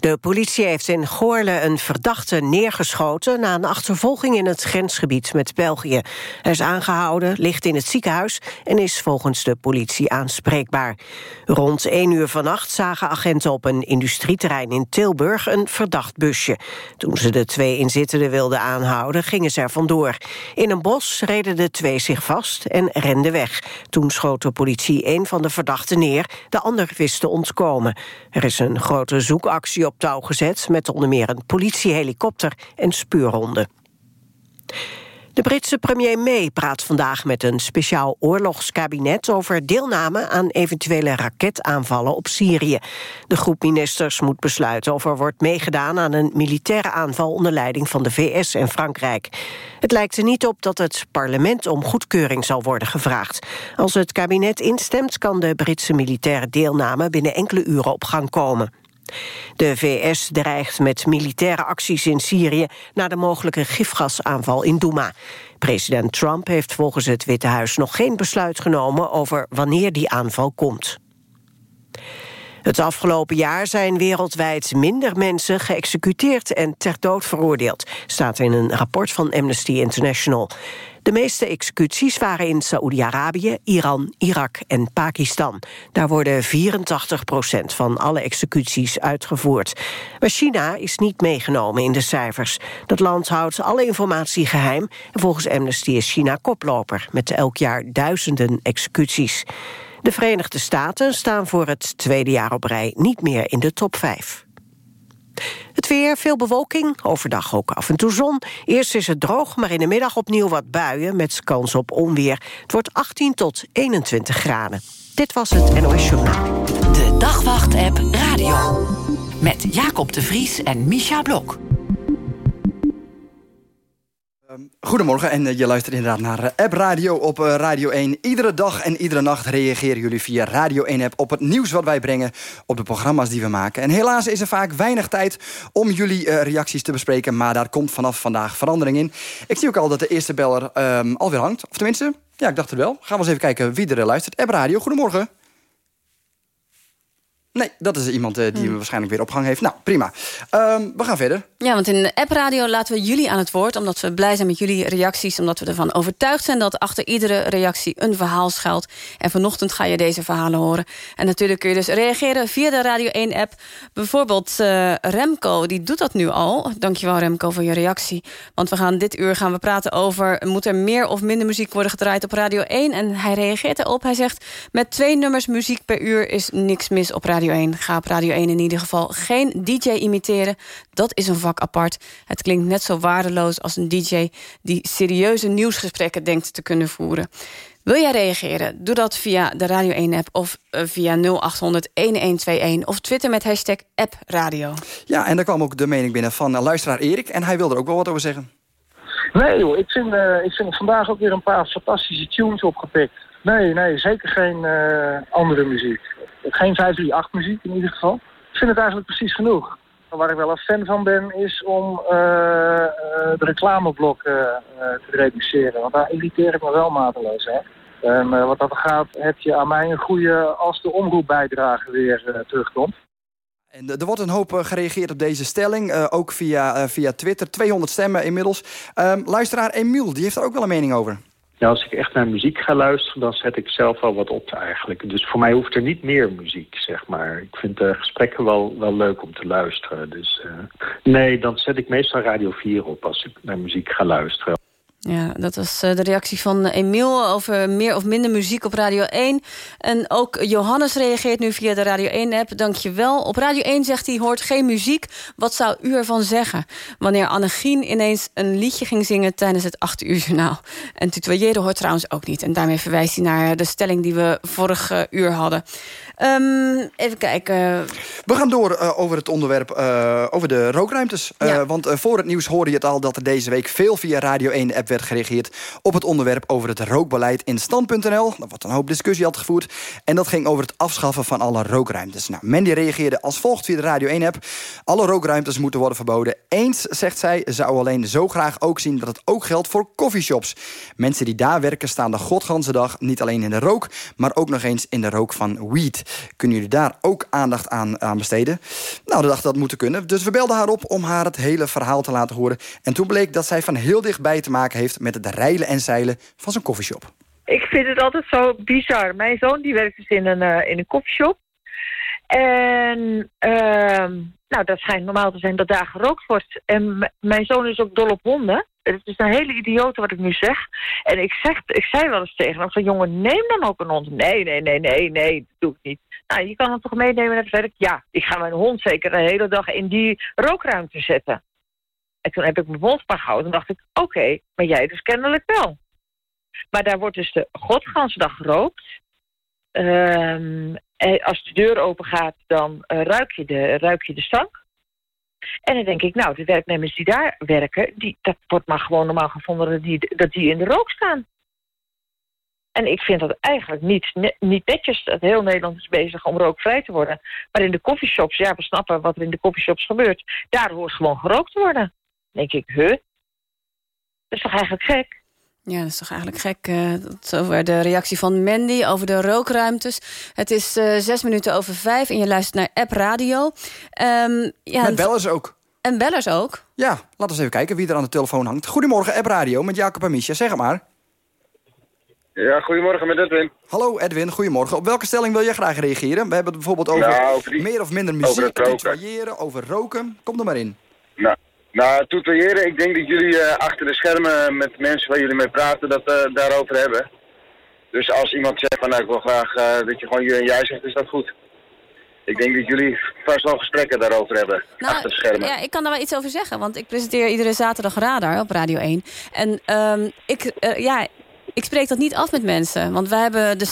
De politie heeft in Goorle een verdachte neergeschoten... na een achtervolging in het grensgebied met België. Hij is aangehouden, ligt in het ziekenhuis... en is volgens de politie aanspreekbaar. Rond 1 uur vannacht zagen agenten op een industrieterrein in Tilburg... een verdacht busje. Toen ze de twee inzittenden wilden aanhouden, gingen ze er vandoor. In een bos reden de twee zich vast en renden weg. Toen schoot de politie een van de verdachten neer... de ander wist te ontkomen. Er is een grote zoek actie op touw gezet... met onder meer een politiehelikopter en speurhonden. De Britse premier May praat vandaag met een speciaal oorlogskabinet... over deelname aan eventuele raketaanvallen op Syrië. De groep ministers moet besluiten of er wordt meegedaan... aan een militaire aanval onder leiding van de VS en Frankrijk. Het lijkt er niet op dat het parlement om goedkeuring zal worden gevraagd. Als het kabinet instemt kan de Britse militaire deelname... binnen enkele uren op gang komen. De VS dreigt met militaire acties in Syrië... na de mogelijke gifgasaanval in Douma. President Trump heeft volgens het Witte Huis nog geen besluit genomen... over wanneer die aanval komt. Het afgelopen jaar zijn wereldwijd minder mensen geëxecuteerd en ter dood veroordeeld, staat in een rapport van Amnesty International. De meeste executies waren in Saoedi-Arabië, Iran, Irak en Pakistan. Daar worden 84 procent van alle executies uitgevoerd. Maar China is niet meegenomen in de cijfers. Dat land houdt alle informatie geheim... en volgens Amnesty is China koploper... met elk jaar duizenden executies. De Verenigde Staten staan voor het tweede jaar op rij niet meer in de top 5. Het weer, veel bewolking, overdag ook af en toe zon. Eerst is het droog, maar in de middag opnieuw wat buien... met kans op onweer. Het wordt 18 tot 21 graden. Dit was het NOS Journaal. De Dagwacht-app Radio. Met Jacob de Vries en Misha Blok. Ehm, goedemorgen en eh, je luistert inderdaad naar eh, App Radio op eh, Radio 1. Iedere dag en iedere nacht reageren jullie via Radio 1 App op het nieuws wat wij brengen op de programma's die we maken. En helaas is er vaak weinig tijd om jullie reacties te bespreken, maar daar komt vanaf vandaag verandering in. Ik zie ook al dat de eerste beller um, alweer hangt, of tenminste, ja ik dacht het wel. Gaan we eens even kijken wie er luistert. App Radio, goedemorgen. Nee, dat is iemand uh, die hmm. waarschijnlijk weer opgang heeft. Nou, prima. Um, we gaan verder. Ja, want in de app-radio laten we jullie aan het woord... omdat we blij zijn met jullie reacties... omdat we ervan overtuigd zijn dat achter iedere reactie een verhaal schuilt. En vanochtend ga je deze verhalen horen. En natuurlijk kun je dus reageren via de Radio 1-app. Bijvoorbeeld uh, Remco, die doet dat nu al. Dankjewel Remco voor je reactie. Want we gaan dit uur gaan we praten over... moet er meer of minder muziek worden gedraaid op Radio 1? En hij reageert erop. Hij zegt, met twee nummers muziek per uur... is niks mis op Radio 1. Ga op Radio 1 in ieder geval geen DJ imiteren. Dat is een vak apart. Het klinkt net zo waardeloos als een DJ... die serieuze nieuwsgesprekken denkt te kunnen voeren. Wil jij reageren? Doe dat via de Radio 1-app of eh, via 0800-1121... of Twitter met hashtag AppRadio. Ja, en daar kwam ook de mening binnen van uh, luisteraar Erik... en hij wilde er ook wel wat over zeggen. Nee joh, ik vind, uh, ik vind vandaag ook weer een paar fantastische tunes opgepikt. Nee, nee, zeker geen andere muziek. Geen 538 muziek in ieder geval. Ik vind het eigenlijk precies genoeg. Waar ik wel een fan van ben, is om uh, de reclameblokken uh, te reduceren. Want daar irriteer ik me wel mateloos. En wat dat gaat, heb je aan mij een goede als de omroepbijdrage weer terugkomt. En er wordt een hoop gereageerd op deze stelling, ook via, via Twitter. 200 stemmen inmiddels. Ehm, luisteraar Emiel, die heeft er ook wel een mening over. Ja, als ik echt naar muziek ga luisteren, dan zet ik zelf wel wat op eigenlijk. Dus voor mij hoeft er niet meer muziek, zeg maar. Ik vind de gesprekken wel, wel leuk om te luisteren. Dus uh, nee, dan zet ik meestal Radio 4 op als ik naar muziek ga luisteren. Ja, dat was eh, de reactie van Emiel over meer of minder muziek op Radio 1. En ook Johannes reageert nu via de Radio 1-app. Dankjewel. Op Radio 1 zegt hij, hoort geen muziek. Wat zou u ervan zeggen? Wanneer Annegien ineens een liedje ging zingen tijdens het 8 uur journaal. En tutoyeren hoort trouwens ook niet. En daarmee verwijst hij naar de stelling die we vorig uur hadden. Um, even kijken. We gaan door uh, over het onderwerp uh, over de rookruimtes. Uh, ja. Want voor het nieuws hoorde je het al dat er deze week veel via Radio 1-app werd gereageerd op het onderwerp over het rookbeleid in stand.nl. Er wordt een hoop discussie had gevoerd. En dat ging over het afschaffen van alle rookruimtes. Nou, Mandy reageerde als volgt via de Radio 1-app. Alle rookruimtes moeten worden verboden. Eens, zegt zij, zou alleen zo graag ook zien dat het ook geldt voor coffeeshops. Mensen die daar werken staan de godganse dag niet alleen in de rook, maar ook nog eens in de rook van weed. Kunnen jullie daar ook aandacht aan, aan besteden? Nou, de dacht dat moeten kunnen. Dus we belden haar op om haar het hele verhaal te laten horen. En toen bleek dat zij van heel dichtbij te maken heeft met het rijlen en zeilen van zijn koffieshop. Ik vind het altijd zo bizar. Mijn zoon die werkt dus in een, uh, in een koffieshop. En uh, nou, dat schijnt normaal te zijn dat daar gerookt wordt. En mijn zoon is ook dol op honden. Het is een hele idiote wat ik nu zeg. En ik, zeg, ik zei wel eens tegen hem van... jongen, neem dan ook een hond. Nee, nee, nee, nee, nee, dat doe ik niet. Nou, je kan hem toch meenemen naar het werk? Ja, ik ga mijn hond zeker de hele dag in die rookruimte zetten. En toen heb ik mijn mond maar gehouden en dacht ik... oké, maar jij dus kennelijk wel. Maar daar wordt dus de godgansdag gerookt. Um, als de deur open gaat, dan uh, ruik, je de, ruik je de stank. En dan denk ik, nou, de werknemers die daar werken... Die, dat wordt maar gewoon normaal gevonden dat die, dat die in de rook staan. En ik vind dat eigenlijk niet, niet netjes. Dat heel Nederland is bezig om rookvrij te worden. Maar in de coffeeshops, ja, we snappen wat er in de coffeeshops gebeurt. Daar hoort gewoon gerookt te worden. Dan denk ik, huh? Dat is toch eigenlijk gek? Ja, dat is toch eigenlijk gek. Uh, over de reactie van Mandy over de rookruimtes. Het is uh, zes minuten over vijf en je luistert naar App Radio. Um, ja, met bellers ook. En bellers ook? Ja, laten we eens even kijken wie er aan de telefoon hangt. Goedemorgen, App Radio met Jacob en Misha. Zeg het maar. Ja, goedemorgen met Edwin. Hallo Edwin, goedemorgen. Op welke stelling wil je graag reageren? We hebben het bijvoorbeeld over, nou, over die, meer of minder muziek, over, over roken. Kom er maar in. Nou, nou, toetwaaieren, ik denk dat jullie uh, achter de schermen met mensen waar jullie mee praten dat uh, daarover hebben. Dus als iemand zegt van nou ik wil graag uh, dat je gewoon je en jij zegt, is dat goed. Ik denk dat jullie vast wel gesprekken daarover hebben, nou, achter de schermen. Ja, ik kan daar wel iets over zeggen, want ik presenteer iedere zaterdag Radar op Radio 1. En um, ik, ja, ik spreek dat niet af met mensen. Want wij hebben de,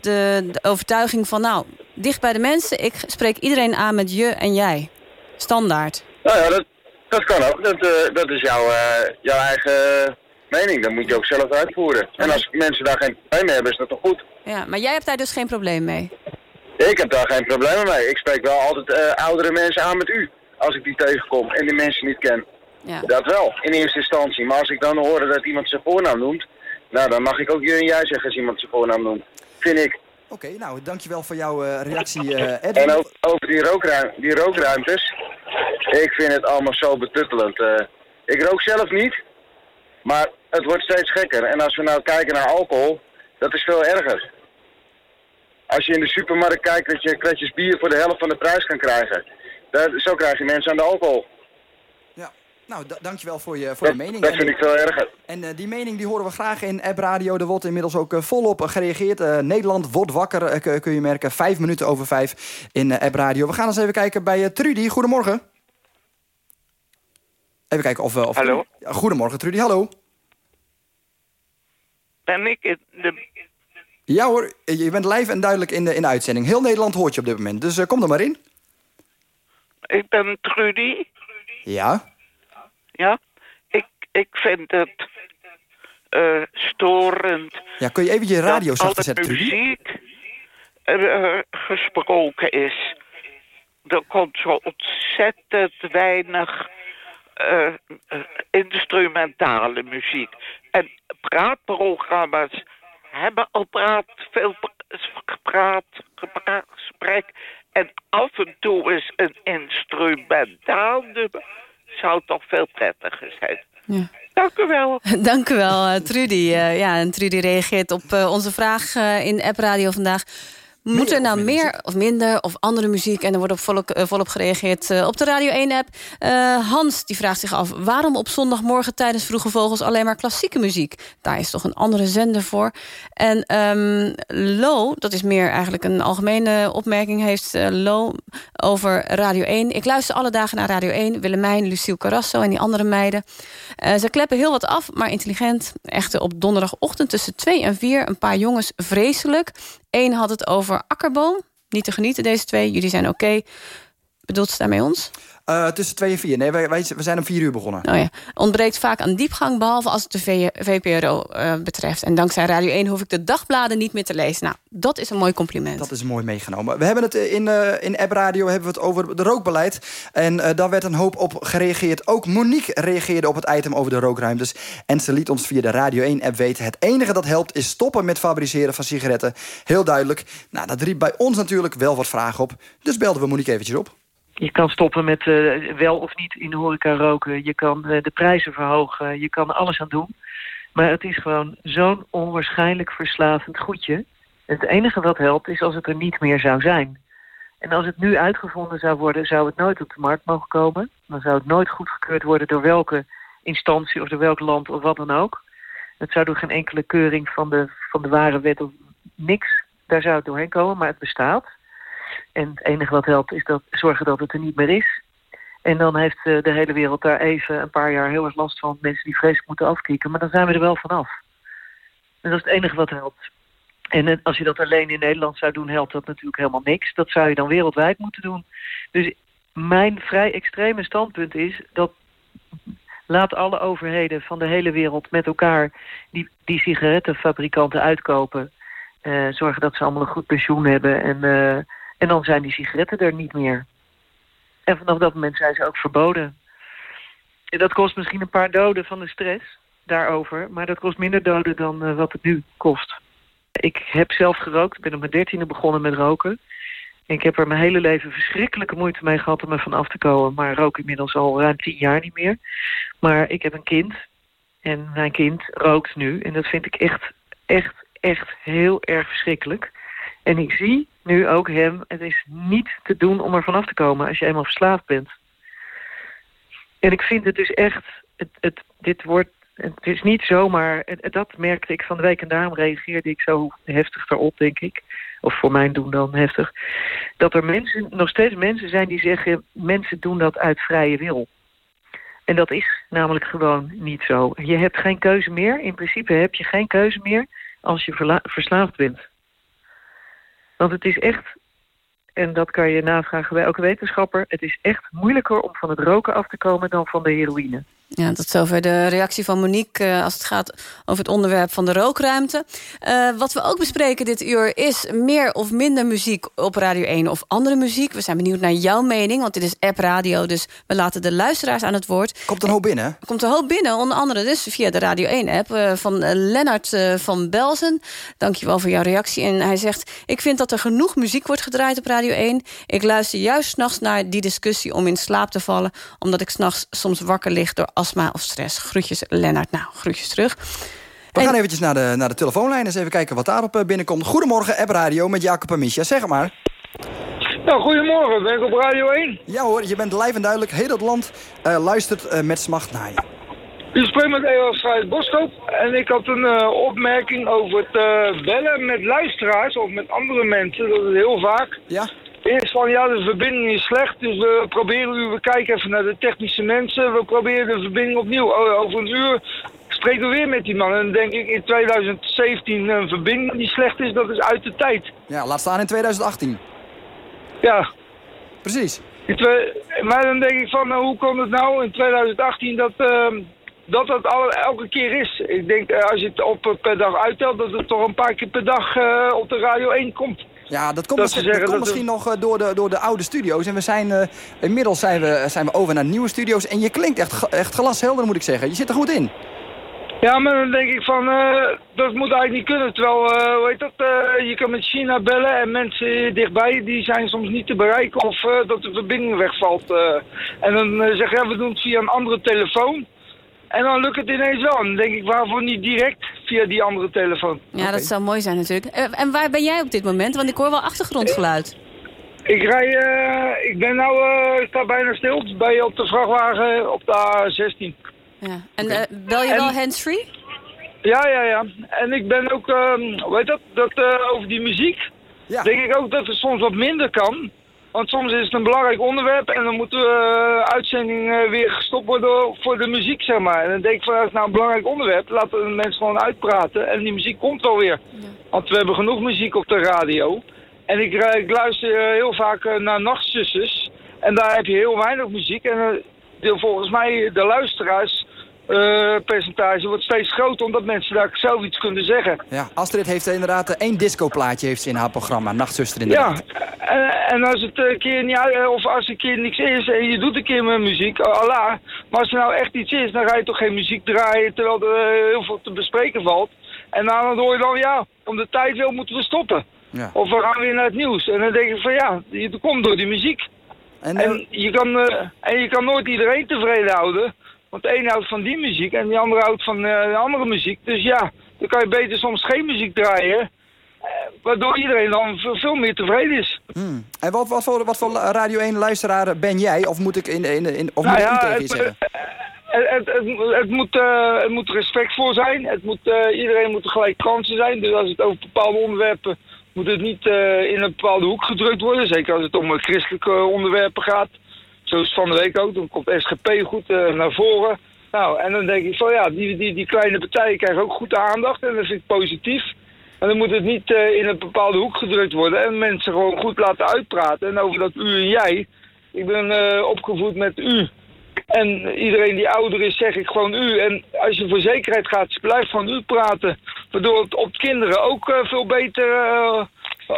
de, de overtuiging van, nou, dicht bij de mensen... ik spreek iedereen aan met je en jij. Standaard. Nou ja, dat, dat kan ook. Dat, uh, dat is jouw, uh, jouw eigen mening. Dat moet je ook zelf uitvoeren. En als mensen daar geen probleem mee hebben, is dat toch goed? Ja, maar jij hebt daar dus geen probleem mee? Ik heb daar geen probleem mee. Ik spreek wel altijd uh, oudere mensen aan met u. Als ik die tegenkom en die mensen niet ken. Ja. Dat wel, in eerste instantie. Maar als ik dan hoor dat iemand zijn voornaam noemt... Nou, dan mag ik ook je en jij zeggen als iemand zijn voornaam noemt. Vind ik. Oké, okay, nou, dankjewel voor jouw uh, reactie, uh, Edwin. En ook over die, rookruim die rookruimtes. Ik vind het allemaal zo betuttelend. Uh, ik rook zelf niet, maar het wordt steeds gekker. En als we nou kijken naar alcohol, dat is veel erger. Als je in de supermarkt kijkt dat je kratjes bier voor de helft van de prijs kan krijgen. Dat, zo krijg je mensen aan de alcohol. Nou, dankjewel voor je, voor je mening. Dat vind ik veel erger. En uh, die mening die horen we graag in App Radio. Er wordt inmiddels ook uh, volop gereageerd. Uh, Nederland wordt wakker, kun je merken. Vijf minuten over vijf in App Radio. We gaan eens even kijken bij Trudy. Goedemorgen. Even kijken of... of hallo. goedemorgen Trudy, hallo. Ben ik de... Ja hoor, je bent live en duidelijk in de, in de uitzending. Heel Nederland hoort je op dit moment, dus kom er maar in. Ik ben Trudy. Ja? Ja, ik, ik vind het uh, storend. Ja, kun je even je radio zachter zetten, Trudy? muziek uh, gesproken is. Er komt zo ontzettend weinig uh, instrumentale muziek. En praatprogramma's hebben al praat, veel gepraat, gepraat, gesprek. En af en toe is een instrumentaal nummer zou toch veel prettiger zijn. Ja. Dank u wel. Dank u wel, eh, Trudy. Ja, en Trudy reageert op onze vraag in App Radio vandaag. Moet er nou meer of minder of andere muziek? En er wordt op volop, uh, volop gereageerd uh, op de Radio 1-app. Uh, Hans die vraagt zich af... waarom op zondagmorgen tijdens Vroege Vogels alleen maar klassieke muziek? Daar is toch een andere zender voor. En um, Lo, dat is meer eigenlijk een algemene opmerking... heeft Lo over Radio 1. Ik luister alle dagen naar Radio 1. Willemijn, Lucille Carrasso en die andere meiden. ze kleppen heel wat af, maar intelligent. Echter op donderdagochtend tussen 2 en 4 een paar jongens vreselijk... Eén had het over akkerboom. niet te genieten, deze twee. Jullie zijn oké. Bedoelt ze daarmee ons? Uh, tussen twee en vier. Nee, wij, wij, we zijn om vier uur begonnen. Oh ja. Ontbreekt vaak aan diepgang, behalve als het de VPRO uh, eh, betreft. En dankzij Radio 1 hoef ik de dagbladen niet meer te lezen. Nou, dat is een mooi compliment. Dat is mooi meegenomen. We hebben het in, uh, in App Radio hebben we het over de rookbeleid. En daar werd een hoop op gereageerd. Ook Monique reageerde op het item over de rookruimtes. En ze liet ons via de Radio 1-app weten... het enige dat helpt is stoppen met fabriceren van sigaretten. Heel duidelijk. Nou, dat riep bij ons natuurlijk wel wat vragen op. Dus belden we Monique eventjes op. Je kan stoppen met uh, wel of niet in de horeca roken. Je kan uh, de prijzen verhogen. Je kan alles aan doen. Maar het is gewoon zo'n onwaarschijnlijk verslavend goedje. Het enige wat helpt is als het er niet meer zou zijn. En als het nu uitgevonden zou worden, zou het nooit op de markt mogen komen. Dan zou het nooit goedgekeurd worden door welke instantie of door welk land of wat dan ook. Het zou door geen enkele keuring van de, van de ware wet of niks. Daar zou het doorheen komen, maar het bestaat. En het enige wat helpt is dat, zorgen dat het er niet meer is. En dan heeft uh, de hele wereld daar even een paar jaar heel erg last van. Mensen die vreselijk moeten afkieken. Maar dan zijn we er wel vanaf. En dat is het enige wat helpt. En uh, als je dat alleen in Nederland zou doen, helpt dat natuurlijk helemaal niks. Dat zou je dan wereldwijd moeten doen. Dus mijn vrij extreme standpunt is dat laat alle overheden van de hele wereld met elkaar die, die sigarettenfabrikanten uitkopen. Uh, zorgen dat ze allemaal een goed pensioen hebben en en dan zijn die sigaretten er niet meer. En vanaf dat moment zijn ze ook verboden. En dat kost misschien een paar doden van de stress daarover. Maar dat kost minder doden dan uh, wat het nu kost. Ik heb zelf gerookt. Ik ben op mijn dertiende begonnen met roken. En ik heb er mijn hele leven verschrikkelijke moeite mee gehad om er van af te komen. Maar rook inmiddels al ruim tien jaar niet meer. Maar ik heb een kind. En mijn kind rookt nu. En dat vind ik echt, echt, echt heel erg verschrikkelijk. En ik zie nu ook hem, het is niet te doen om er vanaf te komen als je eenmaal verslaafd bent. En ik vind het dus echt, het, het, dit wordt, het is niet zomaar, dat merkte ik van de week en daarom reageerde ik zo heftig erop, denk ik. Of voor mijn doen dan heftig. Dat er mensen, nog steeds mensen zijn die zeggen, mensen doen dat uit vrije wil. En dat is namelijk gewoon niet zo. Je hebt geen keuze meer. In principe heb je geen keuze meer als je verslaafd bent. Want het is echt, en dat kan je navragen bij elke wetenschapper... het is echt moeilijker om van het roken af te komen dan van de heroïne. Ja, tot zover de reactie van Monique uh, als het gaat over het onderwerp van de rookruimte. Uh, wat we ook bespreken dit uur is meer of minder muziek op Radio 1 of andere muziek. We zijn benieuwd naar jouw mening, want dit is app radio, dus we laten de luisteraars aan het woord. Komt een hoop binnen? Komt een hoop binnen, onder andere dus via de Radio 1 app uh, van Lennart van Belzen. Dankjewel voor jouw reactie. En hij zegt, ik vind dat er genoeg muziek wordt gedraaid op Radio 1. Ik luister juist s'nachts naar die discussie om in slaap te vallen, omdat ik s'nachts soms wakker lig door astma of stress. Groetjes, Lennart. Nou, groetjes terug. We gaan eventjes naar de, naar de telefoonlijn. Eens even kijken wat daarop eh, binnenkomt. Goedemorgen, App Radio met Jacob en Misha. Zeg maar. Nou, goedemorgen. Ben ik op Radio 1? Ja hoor, je bent live en duidelijk. Heel het land uh, luistert uh, met smacht naar je. U spreekt met Ewald Strijd Boskoop. En ik had een uh, opmerking over het bellen met luisteraars of met andere mensen. Dat is heel vaak. Ja? Eerst van ja, de verbinding is slecht, dus we proberen u, we kijken even naar de technische mensen. We proberen de verbinding opnieuw. Over een uur spreken we weer met die man. En dan denk ik in 2017 een verbinding die slecht is, dat is uit de tijd. Ja, laat staan in 2018. Ja. Precies. Maar dan denk ik van, nou, hoe komt het nou in 2018 dat... Uh, dat dat al, elke keer is. Ik denk, uh, als je het op per dag uittelt, dat het toch een paar keer per dag uh, op de Radio 1 komt. Ja, dat komt misschien, dat komt misschien nog uh, door de, door de oude studio's. En we zijn, inmiddels zijn we, zijn we over naar nieuwe studio's. En je klinkt echt, echt glashelder, moet ik zeggen. Je zit er goed in. Ja, maar dan denk ik van, dat moet eigenlijk niet kunnen. Terwijl, hoe heet dat, je kan met China bellen en mensen dichtbij, die zijn soms niet te bereiken of dat de verbinding wegvalt. en dan zeggen ja, we doen het via een andere telefoon. En dan lukt het ineens wel. En dan denk ik, waarvoor niet direct via die andere telefoon? Ja, dat zou mooi zijn natuurlijk. Uh, en waar ben jij op dit moment? Want ik hoor wel achtergrondgeluid. Ik rij, uh, ik ben nou, uh, ik sta bijna stil. Ben je op de vrachtwagen op de A16. Ja. En okay. bel je wel handsfree? Ja, ja, ja. En ik ben ook, weet dat, dat over die muziek. Ja. Denk ik ook dat het soms wat minder kan. Want soms is het een belangrijk onderwerp en dan moet de uh, uitzending uh, weer gestopt worden voor de muziek, zeg maar. En dan denk ik van, nou een belangrijk onderwerp, laten de mensen gewoon uitpraten en die muziek komt wel weer. Ja. Want we hebben genoeg muziek op de radio. En ik, eh, ik luister eh, heel vaak eh, naar Nachtzusters. En daar heb je heel weinig muziek. En eh, de- volgens mij de luisteraars eh, percentage wordt steeds groter... omdat mensen daar zelf iets kunnen zeggen. Ja, Astrid heeft inderdaad eh, één discoplaatje heeft ze in haar programma. Nachtzuster Ja, inderdaad. en, en als het een keer niet of als een keer niks is en je doet een keer met muziek, eh, Allah. Maar als er nou echt iets is, dan ga je toch geen muziek draaien terwijl er eh, heel veel te bespreken valt. En dan hoor je dan, ja, om de tijd wil moeten we stoppen. Ja. Of we gaan weer naar het nieuws. En dan denk ik van ja, je- dat komt door die muziek. En, En, eh, je, kan, eh, en je kan nooit iedereen tevreden houden. Want de een houdt van die muziek en die andere houdt van eh, de andere muziek. Dus ja, dan kan je beter soms geen muziek draaien. eh, waardoor iedereen dan veel, meer tevreden is. hmm. en wat, wat, voor, wat voor Radio 1 luisteraar ben jij? Of moet ik, in, in, in, of Nou moet ik ja, u tegen je zeggen? Het, het, het, het moet, eh, het moet respectvol zijn. Het moet, eh, iedereen moet gelijk kansen zijn. Dus als het over bepaalde onderwerpen moet het niet eh, in een bepaalde hoek gedrukt worden. Zeker als het om eh, christelijke onderwerpen gaat. Zoals van de week ook. Dan komt SGP goed eh, naar voren. Nou, en dan denk ik van ja, die, die, die kleine partijen krijgen ook goed aandacht. En dat vind ik positief. En dan moet het niet eh, in een bepaalde hoek gedrukt worden. En mensen gewoon goed laten uitpraten. En over dat u en jij. Ik ben eh, opgevoed met u. En iedereen die ouder is, zeg ik gewoon u. En als je voor zekerheid gaat, blijf van u praten. Waardoor het op kinderen ook veel beter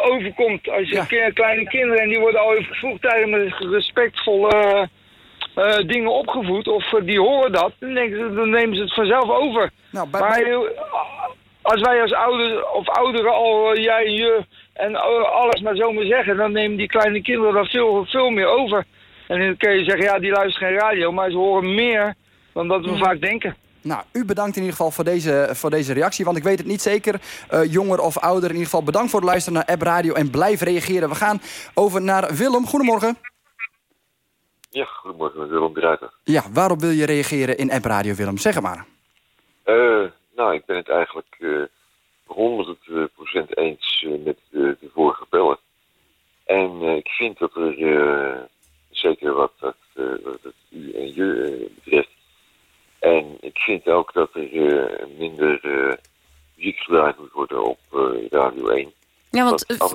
overkomt. Als je kleine kinderen, en die worden al even vroegtijdig met respectvolle eh, eh, dingen opgevoed. Of eh, die horen dat, dan, denken ze, dan nemen ze het vanzelf over. Nou, bij- maar als wij als ouders of ouderen al, jij en je, en alles maar zo maar zeggen, dan nemen die kleine kinderen dat veel, veel meer over. En dan kun je zeggen, ja, die luisteren geen radio, maar ze horen meer dan dat we vaak denken. Nou, u bedankt in ieder geval voor deze, voor deze reactie. Want ik weet het niet zeker, eh, jonger of ouder. In ieder geval bedankt voor het luisteren naar App Radio. En blijf reageren. We gaan over naar Willem. Goedemorgen. Ja, goedemorgen, Willem. Ja, waarop wil je reageren in App Radio, Willem? Zeg het maar. Eh, nou, ik ben het eigenlijk eh 100% eens eh, met de, de vorige beller. En ik vind dat er, zeker wat dat, wat het u en je betreft, en ik vind ook dat er eh, minder eh, muziek gedraaid moet worden op eh, Radio 1. Ja, want af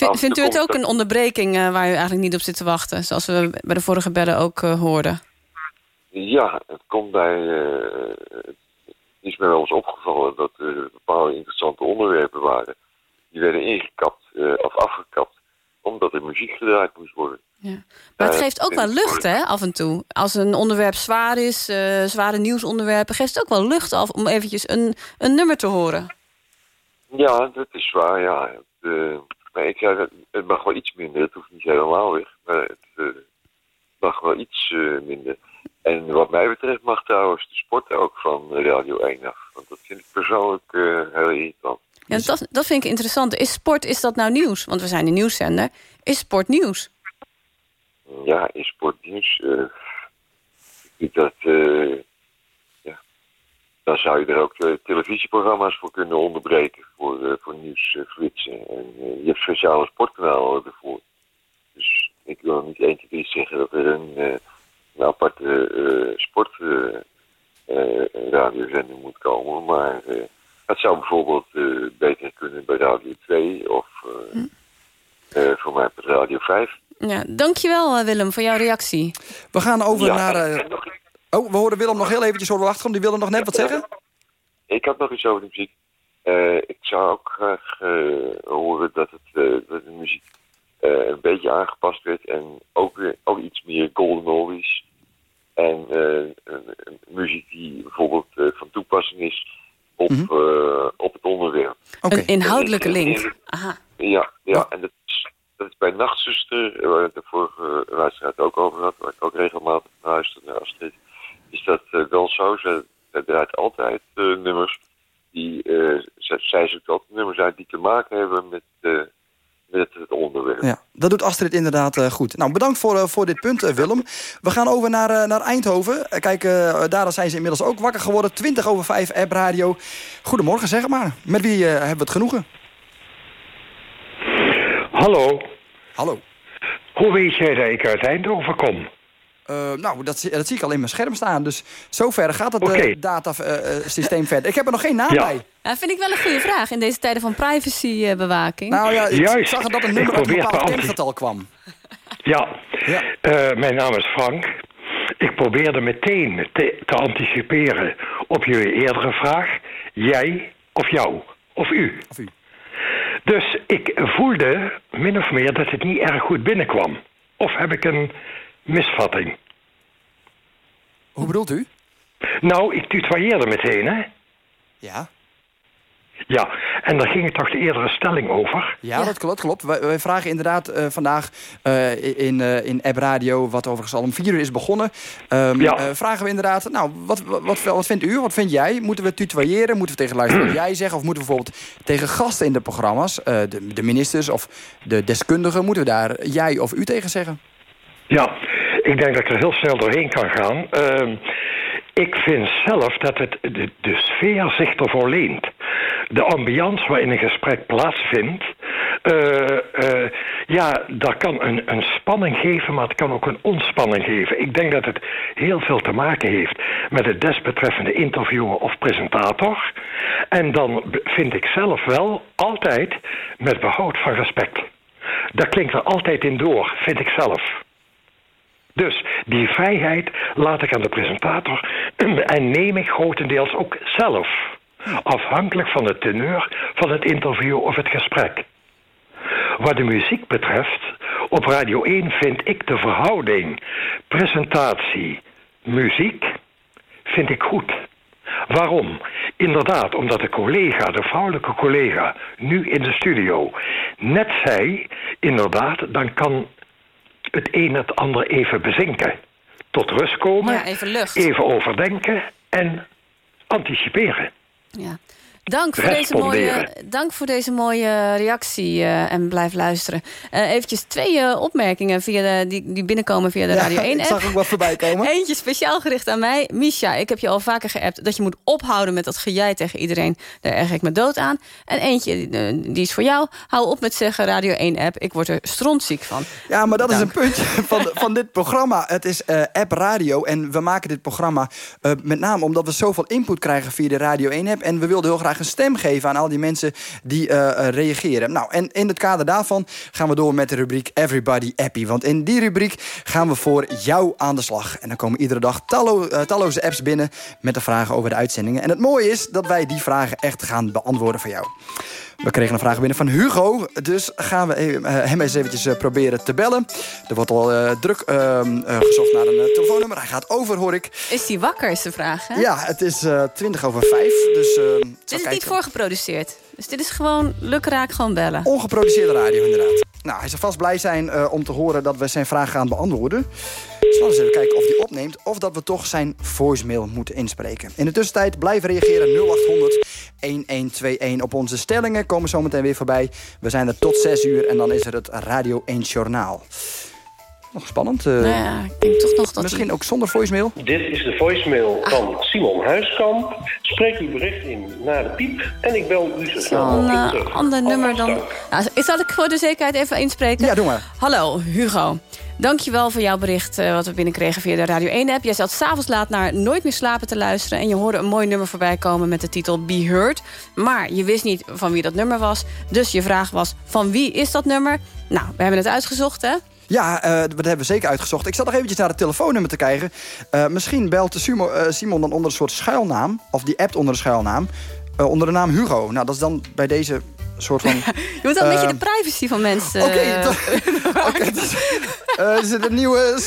af vindt u het ook een onderbreking waar u eigenlijk niet op zit te wachten? Zoals we bij de vorige bellen ook hoorden. Ja, het komt bij. het is mij wel eens opgevallen dat er bepaalde interessante onderwerpen waren. Die werden ingekapt of afgekapt, omdat er muziek gedraaid moest worden. Maar het Eh, geeft ook wel lucht, hè, af en toe. Als een onderwerp zwaar is, eh, zware nieuwsonderwerpen... geeft het ook wel lucht af om eventjes een, een nummer te horen. Ja, dat is waar, ja. Het, maar ik zei, het mag wel iets minder. Het hoeft niet helemaal weg, maar het eh, mag wel iets minder. En wat mij betreft mag trouwens de sport ook van Radio 1 af. Want dat vind ik persoonlijk heel irritant. Ja, dat, dat vind ik interessant. Is sport, is dat nou nieuws? Want we zijn een nieuwszender. Is sport nieuws? Ja, in sportnieuws. eh ik denk dat. eh, ja, dan zou je er ook eh, televisieprogramma's voor kunnen onderbreken. Voor, eh, voor nieuwsflitsen. en eh, je hebt speciale sportkanalen ervoor. Dus ik wil niet één keer drie zeggen dat er een, eh, een aparte eh sportradiozender moet komen. Maar eh het zou bijvoorbeeld eh, beter kunnen bij Radio 2 of eh, eh, voor mij bij Radio 5. Ja, dankjewel eh, Willem voor jouw reactie. We gaan over Ja, naar... eh, Oh, we horen Willem nog heel eventjes door de achtergrond. Die wilde nog net wat zeggen. Ik had nog iets over de muziek. Eh, ik zou ook graag horen dat, het, dat de muziek eh, een beetje aangepast werd. En ook, weer, ook iets meer golden oldies. En eh, een- een muziek die bijvoorbeeld eh, van toepassing is op, eh, op het onderwerp. Een inhoudelijke link. Aha. Ja, ja en dat is, dat is bij Nachtzuster, eh, waar het de vorige luisteraar ook over had, waar ik ook regelmatig luister naar Astrid, is dat eh, wel zo. Ze, draait altijd eh, nummers die, ze, zij zoekt altijd nummers uit die te maken hebben met, met het onderwerp. Ja, dat doet Astrid inderdaad goed. Nou, bedankt voor, voor dit punt, Willem. We gaan over naar, naar Eindhoven. Kijk, daar zijn ze inmiddels ook wakker geworden. 20 over 5, App Radio. Goedemorgen, zeg maar. Met wie hebben we het genoegen? Hallo. Hallo. Hoe weet jij dat ik uit Eindhoven kom? Uh, nou, dat, dat, zie ik al in mijn scherm staan. Dus zover gaat het okay. datasysteem verder. Ik heb er nog geen naam ja. bij. Dat vind ik wel een goede vraag in deze tijden van privacybewaking. nou ja, ik Juist. zag dat een nummer uit een bepaald kwam. Ja, ja. Uh, mijn naam is Frank. Ik probeerde meteen te, te anticiperen op jullie eerdere vraag. Jij of jou? Of u? Of u. Dus ik voelde min of meer dat het niet erg goed binnenkwam. Of heb ik een misvatting? Hoe bedoelt u? Nou, ik tutoyeerde meteen, hè? Ja. Ja, en daar ging het toch de eerdere stelling over? Ja, ja. dat klopt. klopt. Wij, wij vragen inderdaad uh, vandaag uh, in, uh, in App Radio, wat overigens al om vier uur is begonnen... Um, ja. vragen we inderdaad, nou, wat, wat, wat, wat, vindt u, wat vind jij? Moeten we tutoyeren? Moeten we tegen luisteren jij zeggen? Of moeten we bijvoorbeeld tegen gasten in de programma's, de, de ministers of de deskundigen... moeten we daar jij of u tegen zeggen? Ja, ik denk dat ik er heel snel doorheen kan gaan. Uh, ik vind zelf dat het de, sfeer zich ervoor leent. De ambiance waarin een gesprek plaatsvindt... Uh, uh, ja, dat kan een, een spanning geven, maar het kan ook een ontspanning geven. Ik denk dat het heel veel te maken heeft met het desbetreffende interviewer of presentator. En dan vind ik zelf wel altijd met behoud van respect. Dat klinkt er altijd in door, vind ik zelf. Dus die vrijheid laat ik aan de presentator en neem ik grotendeels ook zelf. Afhankelijk van de teneur van het interview of het gesprek. Wat de muziek betreft, op Radio 1 vind ik de verhouding presentatie, muziek, vind ik goed. Waarom? Inderdaad, omdat de collega, de vrouwelijke collega, nu in de studio net zei, inderdaad, dan kan het een het ander even bezinken. Tot rust komen, ja, even, lucht. even overdenken en anticiperen. Ja. Dank voor, deze mooie, dank voor deze mooie reactie uh, en blijf luisteren. Uh, eventjes twee uh, opmerkingen via de, die, die binnenkomen via de ja, Radio 1 app. ik zag ook wat voorbij komen. Eentje speciaal gericht aan mij. Misha, ik heb je al vaker geappt dat je moet ophouden met dat gejij tegen iedereen. Daar erg ik me dood aan. En eentje, die is voor jou. Hou op met zeggen Radio 1 app. Ik word er strontziek van. Ja, maar dat dank. is een puntje van, van dit programma. Het is app radio en we maken dit programma met name omdat we zoveel input krijgen via de Radio 1 app. En we wilden heel graag een stem geven aan al die mensen die uh, uh, reageren. Nou, en in het kader daarvan gaan we door met de rubriek Everybody Happy. Want in die rubriek gaan we voor jou aan de slag. En dan komen iedere dag uh, talloze apps binnen met de vragen over de uitzendingen. En het mooie is dat wij die vragen echt gaan beantwoorden voor jou. We kregen een vraag binnen van Hugo. Dus gaan we hem eens eventjes proberen te bellen. Er wordt al uh, druk uh, gezocht naar een uh, telefoonnummer. Hij gaat over, hoor ik. Is die wakker, is de vraag, hè? Ja, het is 20 over 5. Dus, dit is niet voorgeproduceerd. Dus dit is gewoon lukraak gewoon bellen. Ongeproduceerde radio, inderdaad. Nou, hij zal vast blij zijn om te horen dat we zijn vraag gaan beantwoorden. Dus laten we even kijken of hij opneemt... of dat we toch zijn voicemail moeten inspreken. In de tussentijd blijf reageren 0800 1121 op onze stellingen. Komen zometeen weer voorbij. We zijn er tot 6 uur en dan is er het Radio 1 Journaal. Nog spannend. Uh, nou ja, ik denk toch nog dat misschien ook zonder voicemail. Dit is de voicemail ah. van Simon Huiskamp. Spreek uw bericht in naar de piep en ik bel u zo snel mogelijk terug. Een ander nummer dan... Nou, zal ik voor de zekerheid even inspreken? Ja, doe maar. Hallo, Hugo. Dankjewel voor jouw bericht uh, wat we binnenkregen via de Radio 1-app. Jij zat s'avonds laat naar Nooit meer slapen te luisteren... en je hoorde een mooi nummer voorbij komen met de titel Be Heard. Maar je wist niet van wie dat nummer was. Dus je vraag was, van wie is dat nummer? Nou, we hebben het uitgezocht, hè? Ja, uh, dat hebben we zeker uitgezocht. Ik zat nog eventjes naar het telefoonnummer te kijken. Uh, misschien belt uh, Simon dan onder een soort schuilnaam... of die appt onder een schuilnaam, onder de naam Hugo. Nou, dat is dan bij deze soort van... je moet wel een beetje de privacy van mensen... Oké, okay, okay, uh, is het een nieuwe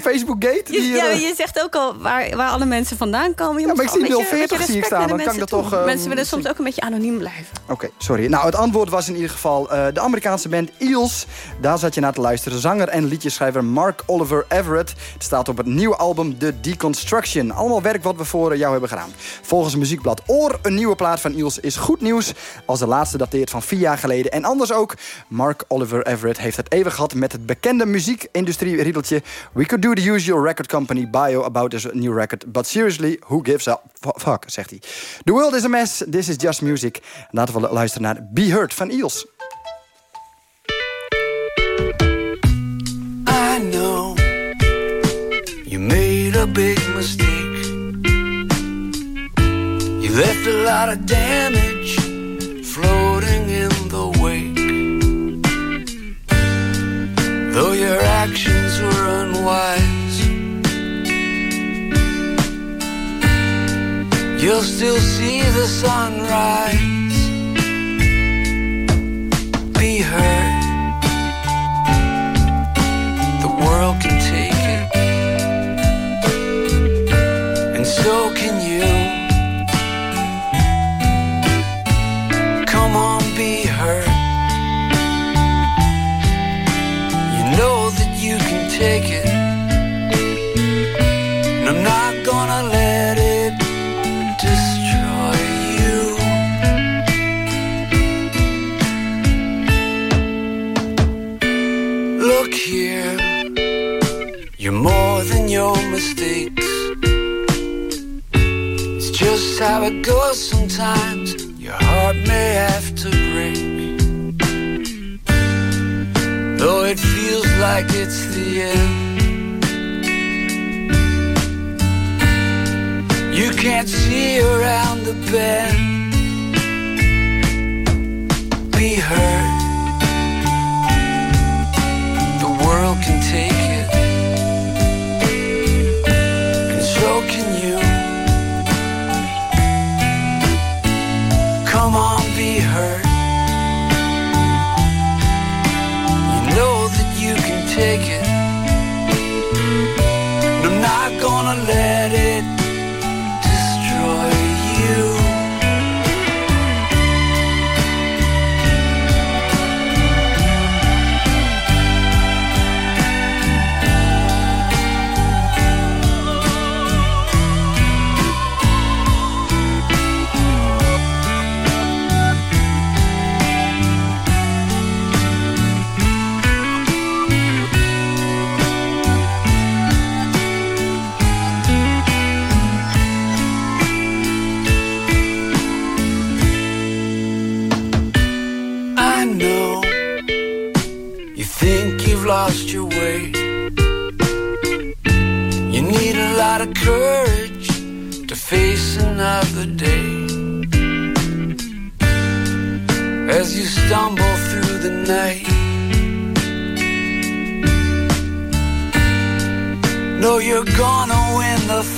Facebook-gate? Je, ja, je zegt ook al waar, waar alle mensen vandaan komen. Je ja, maar ik zie 040 zie ik staan. Dan kan ik dat toch... Uh, mensen willen soms ook een beetje anoniem blijven. Oké, okay, sorry. Nou, het antwoord was in ieder geval uh, de Amerikaanse band Eels. Daar zat je naar te luisteren. Zanger en liedjeschrijver Mark Oliver Everett. Het staat op het nieuwe album The Deconstruction. Allemaal werk wat we voor jou hebben gedaan. Volgens muziekblad Oor, een nieuwe plaat van Eels is goed nieuws... als de laatste dateert van van vier jaar geleden. En anders ook, Mark Oliver Everett heeft het even gehad met het bekende muziekindustrie-riedeltje. We could do the usual record company bio about this new record. But seriously, who gives a fuck, zegt hij. The world is a mess, this is just music. Laten we luisteren naar Be Heard van Eels. I know you made a big mistake. You left a lot of damage. Though your actions were unwise, you'll still see the sunrise. It goes sometimes. Your heart may have to break. Though it feels like it's the end. You can't see around the bend.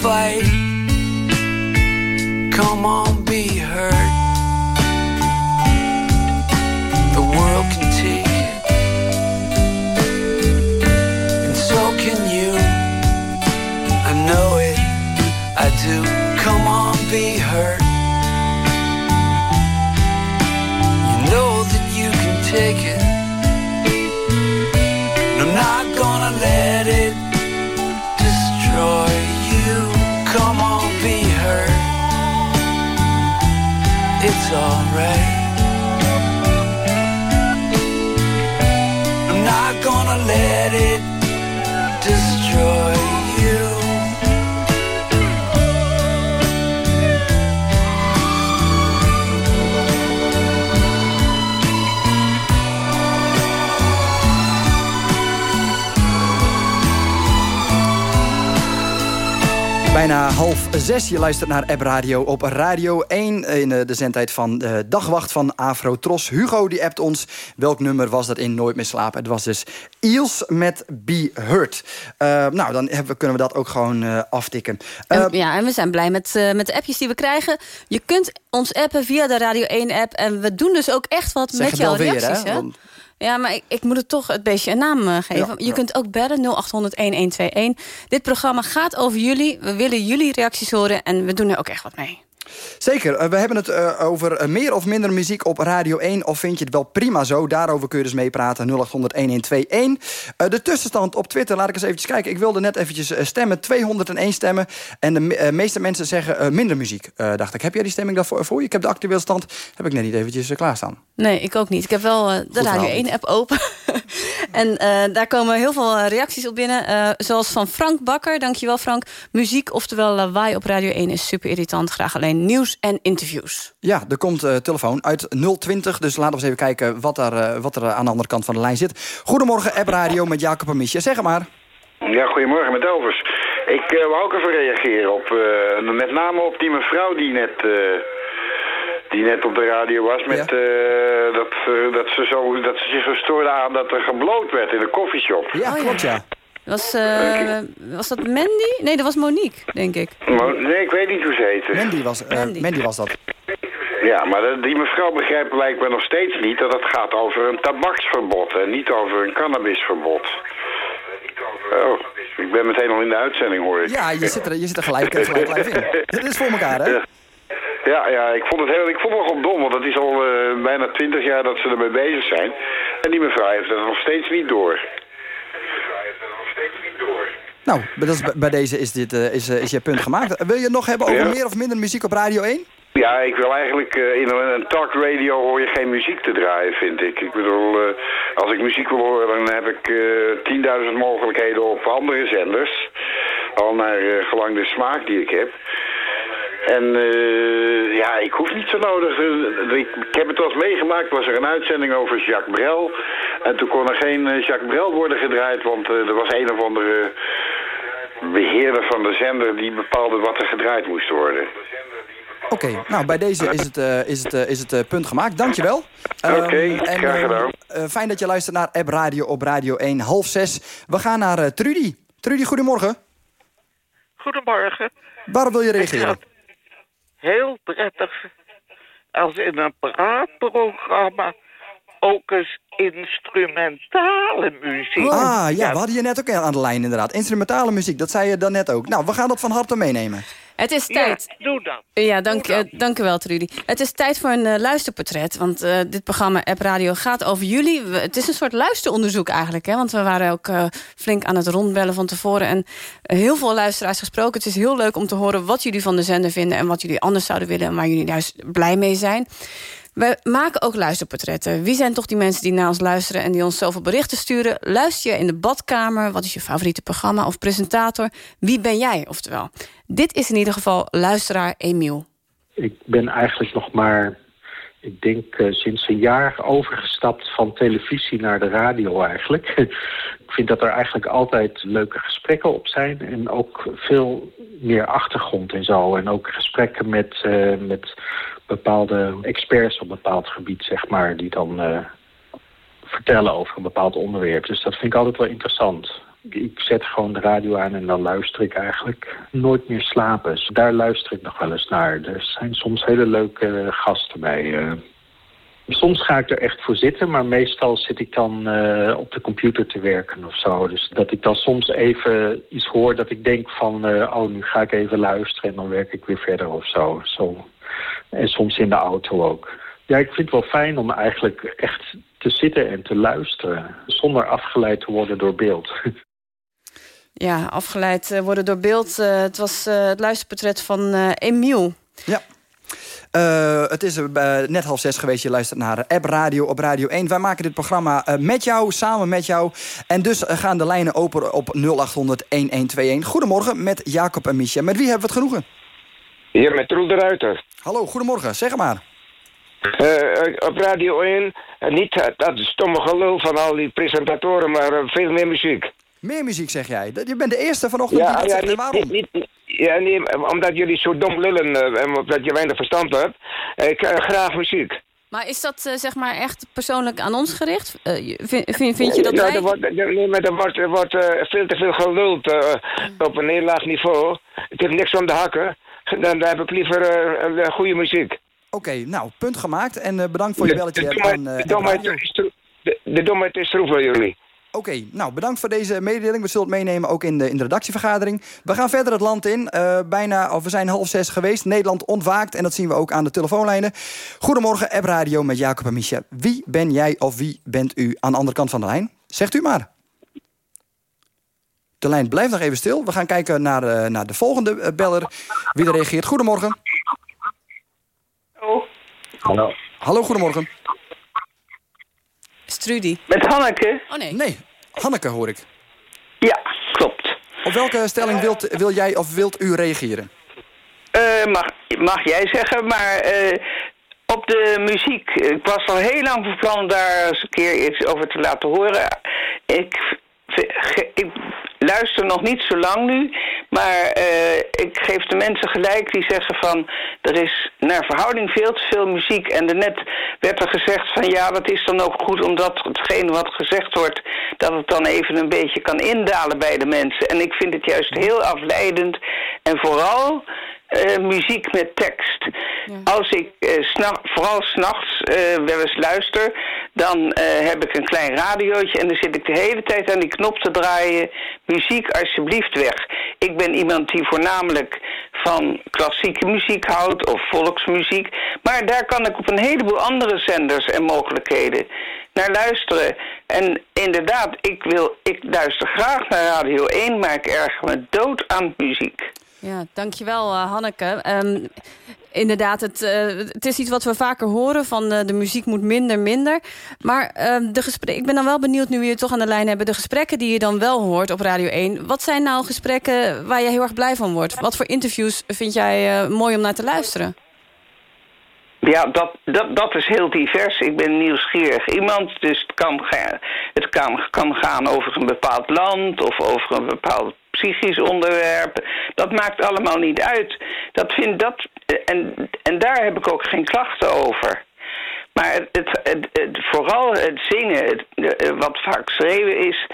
Fight. Come on, half zes. Je luistert naar App Radio op Radio 1 in eh, de zendtijd van de dagwacht van Afro Tros. Hugo die appt ons. Welk nummer was dat in Nooit meer slapen? Het was dus Eels met Be Hurt. Eh, nou, dan hebben, kunnen we dat ook gewoon eh, aftikken. Eh, En, ja, en we zijn blij met, eh, met de appjes die we krijgen. Je kunt ons appen via de Radio 1-app. En we doen dus ook echt wat met jouw weer, reacties. hè? Want- Ja, maar ik, ik moet het toch het beestje een naam eh, geven. Ja, je ja. kunt ook bellen 0800-1121. Dit programma gaat over jullie. We willen jullie reacties horen en we doen er ook echt wat mee. Zeker, eh, we hebben het eh, over eh, meer of minder muziek op Radio 1. Of vind je het wel prima zo? Daarover kun je dus meepraten. 0800-1121. Eh, de tussenstand op Twitter, laat ik eens eventjes kijken. Ik wilde net eventjes stemmen. 201 stemmen. En de me- meeste mensen zeggen minder muziek, dacht ik. Heb jij die stemming daarvoor voor je? Ik heb de actuele stand heb ik net niet eventjes klaarstaan. Nee, ik ook niet. Ik heb wel de Radio 1-app open. en daar komen heel veel reacties op binnen. zoals van Frank Bakker. Dankjewel Frank. Muziek, oftewel lawaai op Radio 1 is super irritant. Graag alleen nieuws en interviews. Ja, er komt eh, telefoon uit 020. Dus laten we eens even kijken wat er, eh, wat er aan de andere kant van de lijn zit. Goedemorgen, App Radio met Jacob en Miesje. Zeg maar. Ja, goedemorgen met Elvers. Ik eh, wou ook even reageren op, eh, met name op die mevrouw die net eh, Die net op de radio was met eh, dat, dat, ze zo, dat ze zich zo stoorde aan dat er gebloot werd in de koffieshop. Ja, klopt ja. Was, eh, was dat Mandy? Nee, dat was Monique, denk ik. Nee, ik weet niet hoe ze heette. Mandy was, eh, Mandy was dat. Ja, maar die mevrouw begrijpt blijkbaar nog steeds niet dat het gaat over een tabaksverbod en niet over een cannabisverbod. Oh, ik ben meteen al in de uitzending hoor ik. Ja, je zit er, je zit er gelijk, gelijk live in. Dit is voor elkaar, hè? Ja. Ja, ja, ik vond het heel, ik vond het nogal dom, want het is al eh, bijna twintig jaar dat ze ermee bezig zijn. En die mevrouw heeft het nog steeds niet door. Nou, dat is, bij deze is, dit, eh, is, eh, is je punt gemaakt. Wil je het nog hebben over Ja. meer of minder muziek op Radio 1? Ja, ik wil eigenlijk eh, in een, een talkradio hoor je geen muziek te draaien, vind ik. Ik bedoel, eh, als ik muziek wil horen, dan heb ik eh 10.000 mogelijkheden op andere zenders. Al naar eh, gelang de smaak die ik heb. En eh, ja, ik hoef niet zo nodig. Eh, Ik, ik heb het wel eens meegemaakt, was er een uitzending over Jacques Brel. En toen kon er geen eh, Jacques Brel worden gedraaid, want eh, er was een of andere beheerder van de zender die bepaalde wat er gedraaid moest worden. Oké, nou bij deze is het, eh, is het, eh, is het eh, punt gemaakt. Dankjewel. Oké, Ehm, en, graag eh, gedaan. eh, fijn dat je luistert naar App Radio op Radio 1, half zes. We gaan naar Trudy. Trudy, goedemorgen. Goedemorgen. Waarop wil je reageren? Heel prettig als in een praatprogramma ook eens instrumentale muziek. Ah, ja, we hadden je net ook aan de lijn inderdaad. Instrumentale muziek, dat zei je dan net ook. Nou, we gaan dat van harte meenemen. Het is tijd. doe dat. Ja, dank, eh, dank u wel, Trudy. Het is tijd voor een eh, luisterportret. Want eh, dit programma App Radio gaat over jullie. We- het is een soort luisteronderzoek eigenlijk. Hè? Want we waren ook eh, flink aan het rondbellen van tevoren. En heel veel luisteraars gesproken. Het is heel leuk om te horen wat jullie van de zender vinden... en wat jullie anders zouden willen en waar jullie juist blij mee zijn. We maken ook luisterportretten. Wie zijn toch die mensen die naar ons luisteren... en die ons zoveel berichten sturen? Luister je in de badkamer? Wat is je favoriete programma of presentator? Wie ben jij, oftewel? Dit is in ieder geval luisteraar Emiel. Ik ben eigenlijk nog maar, ik denk eh, sinds een jaar overgestapt van televisie naar de radio eigenlijk. ik vind dat er eigenlijk altijd leuke gesprekken op zijn en ook veel meer achtergrond en zo. En ook gesprekken met, eh, met bepaalde experts op een bepaald gebied, zeg maar, die dan eh, vertellen over een bepaald onderwerp. Dus dat vind ik altijd wel interessant. Ik zet gewoon de radio aan en dan luister ik eigenlijk nooit meer slapen. Dus daar luister ik nog wel eens naar. Er zijn soms hele leuke gasten bij. eh. Soms ga ik er echt voor zitten, maar meestal zit ik dan eh, op de computer te werken of zo. Dus dat ik dan soms even iets hoor dat ik denk van... eh, oh, nu ga ik even luisteren en dan werk ik weer verder of zo. zo. En soms in de auto ook. Ja, ik vind het wel fijn om eigenlijk echt te zitten en te luisteren... zonder afgeleid te worden door beeld. Ja, afgeleid eh, worden door beeld. Eh, het was eh, het luisterportret van eh, Emiel. Ja. Eh, het is net half zes geweest. Je luistert naar App Radio op Radio 1. Wij maken dit programma eh, met jou, samen met jou. En dus gaan de lijnen open op 0800-1121. Goedemorgen met Jacob en Misha. Met wie hebben we het genoegen? Hier met Roel de Ruiter. Hallo, goedemorgen. Zeg maar. Eh, op Radio 1, eh, niet dat stomme gelul van al die presentatoren, maar veel meer muziek. Meer muziek, zeg jij. Dat- Je bent de eerste vanochtend die dat zegt. Niet, waarom? niet- niet- ja, nee, omdat jullie zo dom lullen eh, en omdat je weinig verstand hebt. Ik eh, graag muziek. Maar is dat eh, zeg maar echt persoonlijk aan ons gericht? Eh, vind, vind, vind je dat ja, wij... er wordt, er- nee, maar er wordt, er wordt eh, veel te veel geluld eh, op een heel laag niveau. Het heeft niks om de hakken. Dan, dan heb ik liever eh, eh, goede muziek. Oké, nou, punt gemaakt. En eh, bedankt voor je belletje de, eh, de, domheid de, de domheid is troef voor jullie. Oké, nou bedankt voor deze mededeling. We zullen het meenemen ook in de, in de redactievergadering. We gaan verder het land in. Eh, bijna, of we zijn half zes geweest. Nederland ontwaakt en dat zien we ook aan de telefoonlijnen. Goedemorgen, App Radio met Jacob en Micha. Wie ben jij of wie bent u aan de andere kant van de lijn? Zegt u maar. De lijn blijft nog even stil. We gaan kijken naar, eh, naar de volgende eh, beller. Wie er reageert. Goedemorgen. Hallo. Hallo, goedemorgen. Strudy. Met Hanneke? Oh nee. Nee, Hanneke hoor ik. Ja, klopt. Op welke stelling wilt, wil jij of wilt u reageren? Eh, mag, mag jij zeggen, maar eh, op de muziek. Ik was al heel lang van plan daar eens een keer iets over te laten horen. Ik, ik, luister nog niet zo lang nu, maar eh, ik geef de mensen gelijk die zeggen van... er is naar verhouding veel te veel muziek. En daarnet werd er gezegd van ja, dat is dan ook goed... omdat hetgeen wat gezegd wordt, dat het dan even een beetje kan indalen bij de mensen. En ik vind het juist heel afleidend. En vooral uh, muziek met tekst. Als ik uh, vooral s'nachts uh, wel eens luister, dan heb ik een klein radiootje en dan zit ik de hele tijd aan die knop te draaien. Muziek alsjeblieft weg. Ik ben iemand die voornamelijk van klassieke muziek houdt of volksmuziek. Maar daar kan ik op een heleboel andere zenders en mogelijkheden naar luisteren. En inderdaad, ik, wil, ik luister graag naar Radio 1, maar ik erger me dood aan muziek. Ja, dankjewel uh, Hanneke. Um, inderdaad, het, uh, het is iets wat we vaker horen... van uh, de muziek moet minder, minder. Maar uh, de gesprek, ik ben dan wel benieuwd, nu we je toch aan de lijn hebben... de gesprekken die je dan wel hoort op Radio 1. Wat zijn nou gesprekken waar je heel erg blij van wordt? Wat voor interviews vind jij mooi om naar te luisteren? Ja, dat, dat, dat is heel divers. Ik ben nieuwsgierig iemand, dus het kan, het kan, kan gaan over een bepaald land... of over een bepaald psychisch onderwerp. Dat maakt allemaal niet uit. Dat vind dat, en, en daar heb ik ook geen klachten over. Maar het, het, vooral het zingen, wat vaak schreeuwen is...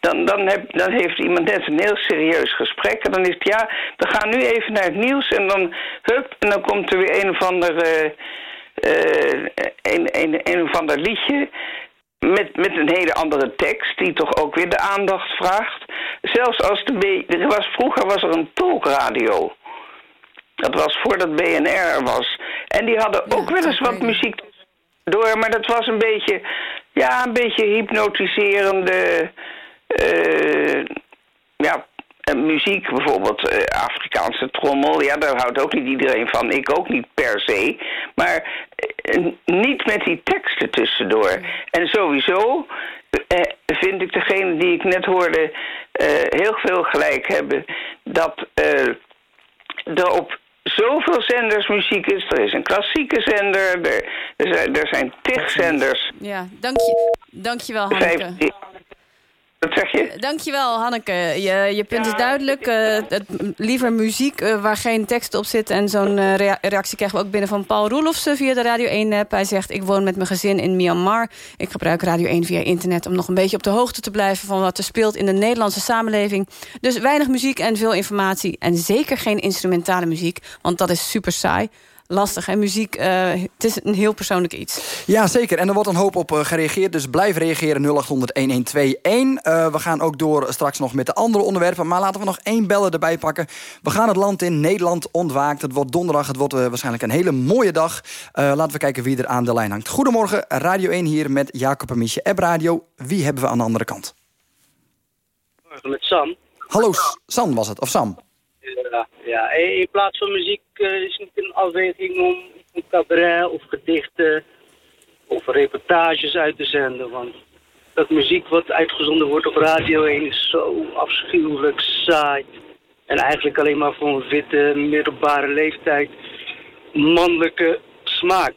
Dan, dan, heb, dan heeft iemand net een heel serieus gesprek. En dan is het, ja, we gaan nu even naar het nieuws. En dan, hup, en dan komt er weer een of ander... Uh, uh, een, een, een of ander liedje met, met een hele andere tekst die toch ook weer de aandacht vraagt. Zelfs als de B... Er was, vroeger was er een talkradio. Dat was voordat BNR er was. En die hadden ook wel eens wat muziek door, maar dat was een beetje... Ja, een beetje hypnotiserende... Uh, ja, muziek, bijvoorbeeld uh, Afrikaanse trommel, ja, daar houdt ook niet iedereen van. Ik ook niet per se. Maar uh, niet met die teksten tussendoor. En sowieso uh, vind ik degene die ik net hoorde heel veel gelijk hebben. Dat er op zoveel zenders muziek is. Er is een klassieke zender, er, er zijn, er zijn tig zenders. Ja, dank je, dankjewel Hanneke. Wat zeg je? Dankjewel, Hanneke. Je, je punt is duidelijk. Uh, het, liever muziek uh, waar geen tekst op zit. En zo'n uh, reactie krijgen we ook binnen van Paul Roelofsen via de Radio 1-app. Hij zegt, ik woon met mijn gezin in Myanmar. Ik gebruik Radio 1 via internet om nog een beetje op de hoogte te blijven... van wat er speelt in de Nederlandse samenleving. Dus weinig muziek en veel informatie. En zeker geen instrumentale muziek, want dat is super saai lastig. En muziek, uh, het is een heel persoonlijk iets. Ja, zeker. En er wordt een hoop op uh, gereageerd. Dus blijf reageren 0800 1121. Uh, we gaan ook door straks nog met de andere onderwerpen. Maar laten we nog één bellen erbij pakken. We gaan het land in. Nederland ontwaakt. Het wordt donderdag. Het wordt uh, waarschijnlijk een hele mooie dag. laten we kijken wie er aan de lijn hangt. Goedemorgen, Radio 1 hier met Jacob en Miesje. App Radio. Wie hebben we aan de andere kant? Morgen met Sam. Hallo, Sam was het. Of Sam? Ja, in plaats van muziek uh, is het een afweging om een cabaret of gedichten of reportages uit te zenden. Want dat muziek wat uitgezonden wordt op Radio 1 is zo afschuwelijk saai. En eigenlijk alleen maar voor een witte, middelbare leeftijd mannelijke smaak.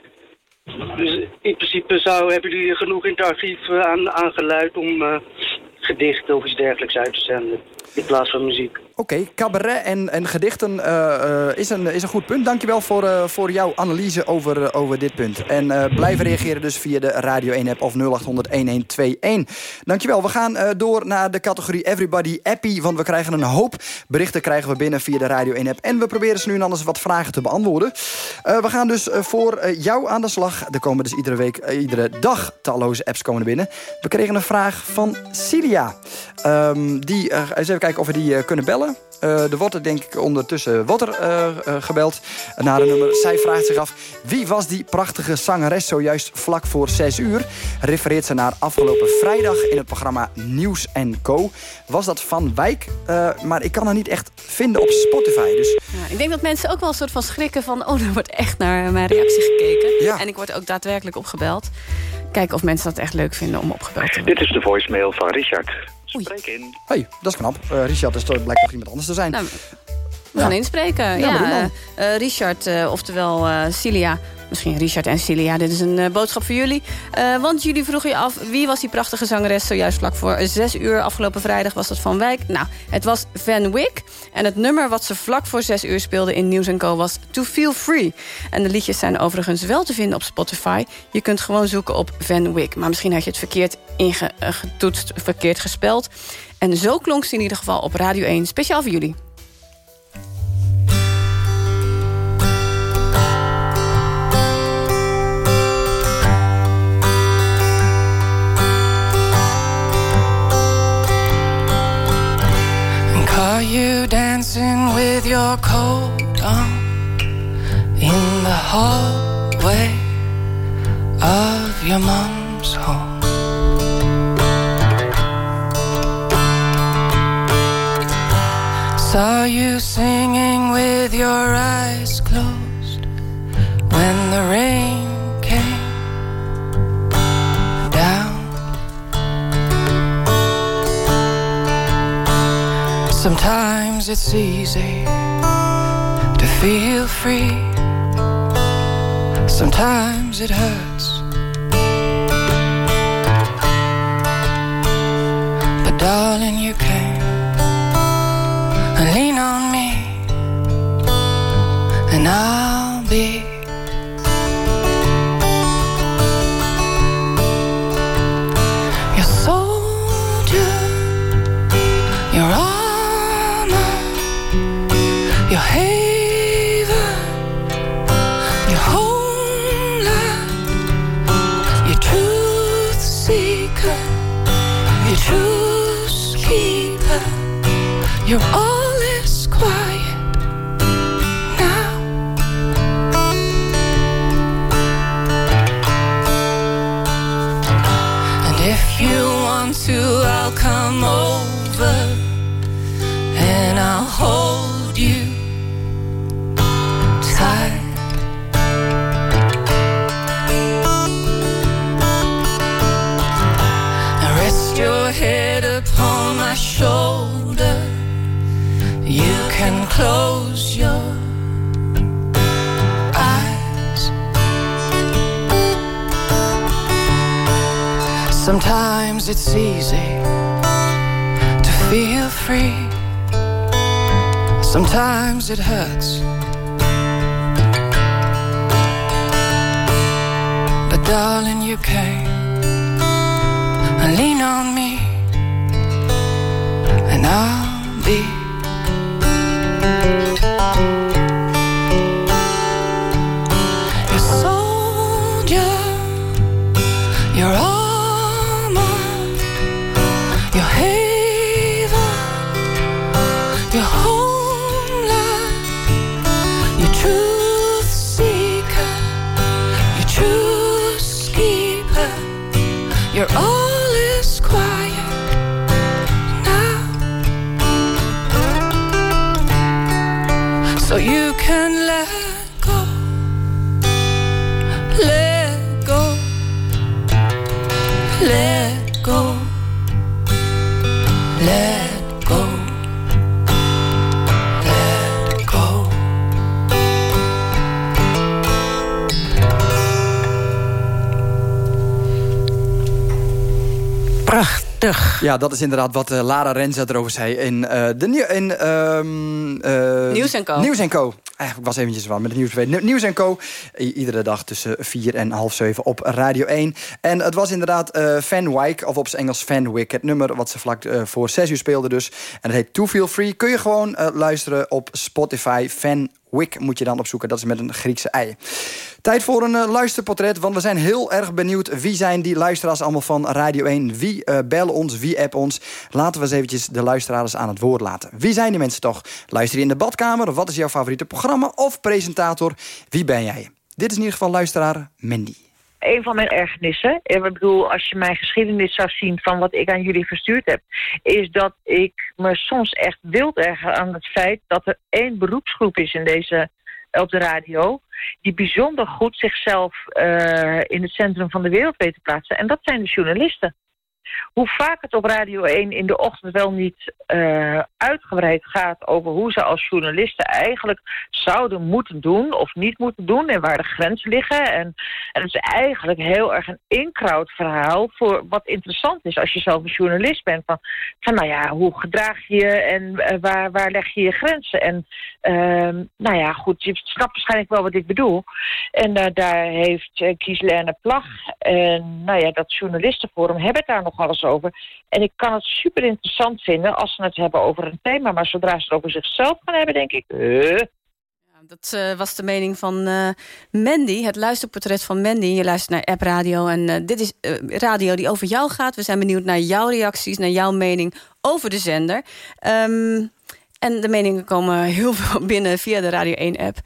Dus in principe zou, hebben jullie genoeg in het archief aan, aangeluid om uh, gedichten of iets dergelijks uit te zenden in plaats van muziek. Oké, cabaret en, en gedichten uh, uh, is, een, is een goed punt. Dankjewel voor, uh, voor jouw analyse over, over dit punt. En blijven reageren dus via de Radio 1-app of 0800-1121. Dankjewel. We gaan door naar de categorie Everybody Happy. Want we krijgen een hoop berichten krijgen we binnen via de Radio 1-app. En we proberen ze nu en anders wat vragen te beantwoorden. we gaan dus voor jou aan de slag. Er komen dus iedere week, iedere dag talloze apps komen binnen. We kregen een vraag van Cilia. Um, die, eens even kijken of we die kunnen bellen. Uh, er wordt er denk ik ondertussen er, uh, uh, gebeld naar een nummer. Zij vraagt zich af, wie was die prachtige zangeres zojuist vlak voor 6 uur? Refereert ze naar afgelopen vrijdag in het programma Nieuws Co. Was dat Van Wijk, maar ik kan haar niet echt vinden op Spotify. Dus... Ja, ik denk dat mensen ook wel een soort van schrikken van... oh, er wordt echt naar mijn reactie gekeken. Ja. En ik word ook daadwerkelijk opgebeld. Kijken of mensen dat echt leuk vinden om opgebeld te worden. Dit is de voicemail van Richard. Spreek in. Hey, dat is knap. Uh, Richard is toch, blijkt toch iemand anders te zijn. Nou, we gaan inspreken. Ja, ja uh, Richard, uh, oftewel Cilia. Misschien Richard en Celia, dit is een uh, boodschap voor jullie. Uh, want jullie vroegen je af, wie was die prachtige zangeres... zojuist vlak voor zes uur afgelopen vrijdag was dat Van Wijk? Nou, het was Van Wyck. En het nummer wat ze vlak voor zes uur speelde in News Co was To Feel Free. En de liedjes zijn overigens wel te vinden op Spotify. Je kunt gewoon zoeken op Van Wyck. Maar misschien had je het verkeerd ingetoetst, verkeerd gespeld. En zo klonk ze in ieder geval op Radio 1, speciaal voor jullie. Are you dancing with your coat on in the hallway of your mom's home? Saw you singing with your eyes closed when the rain Sometimes it's easy to feel free, sometimes it hurts. But darling, you came lean on me, and I'll be come over and I'll hold you tight. And rest your head upon my shoulder. You can close your eyes. Sometimes it's easy free. Sometimes it hurts. But darling, you came and lean on me, and I'll be. Ja, dat is inderdaad wat uh, Lara Renza erover zei in, uh, de nieuw in um, uh, Nieuws en Co. Nieuws en Co. Ik was eventjes wat met het nieuws. Nieuws en Co. Iedere dag tussen 4 en half 7 op Radio 1. En het was inderdaad uh, Van Wyk, of op zijn Engels Van Wyk. Het nummer wat ze vlak uh, voor 6 uur speelde dus. En het heet To Feel Free. Kun je gewoon uh, luisteren op Spotify. Van Wyk moet je dan opzoeken. Dat is met een Griekse ei. Tijd voor een uh, luisterportret, want we zijn heel erg benieuwd... wie zijn die luisteraars allemaal van Radio 1? Wie uh, ons, wie app ons? Laten we eens eventjes de luisteraars aan het woord laten. Wie zijn die mensen toch? Luister je in de badkamer? Wat is jouw favoriete programma of presentator? Wie ben jij? Dit is in ieder geval luisteraar Mandy een van mijn ergernissen, ik bedoel, als je mijn geschiedenis zou zien van wat ik aan jullie verstuurd heb, is dat ik me soms echt wild erger aan het feit dat er één beroepsgroep is in deze, op de radio, die bijzonder goed zichzelf uh, in het centrum van de wereld weet te plaatsen. En dat zijn de journalisten. Hoe vaak het op Radio 1 in de ochtend wel niet eh, uitgebreid gaat over hoe ze als journalisten eigenlijk zouden moeten doen of niet moeten doen en waar de grenzen liggen. En, en het is eigenlijk heel erg een inkrautverhaal voor wat interessant is als je zelf een journalist bent. Van, van nou ja, hoe gedraag je en eh, waar, waar leg je je grenzen? En ehm, nou ja, goed, je snapt waarschijnlijk wel wat ik bedoel. En uh, daar heeft uh, Kieslerne Plag en nou ja, dat journalistenforum hebben daar alles over. En ik kan het super interessant vinden als ze het hebben over een thema. Maar zodra ze het over zichzelf gaan hebben, denk ik... Uh. Dat uh, was de mening van uh, Mandy, het luisterportret van Mandy. Je luistert naar App Radio en dit is radio die over jou gaat. We zijn benieuwd naar jouw reacties, naar jouw mening over de zender. Um, en de meningen komen heel veel binnen via de Radio 1-app.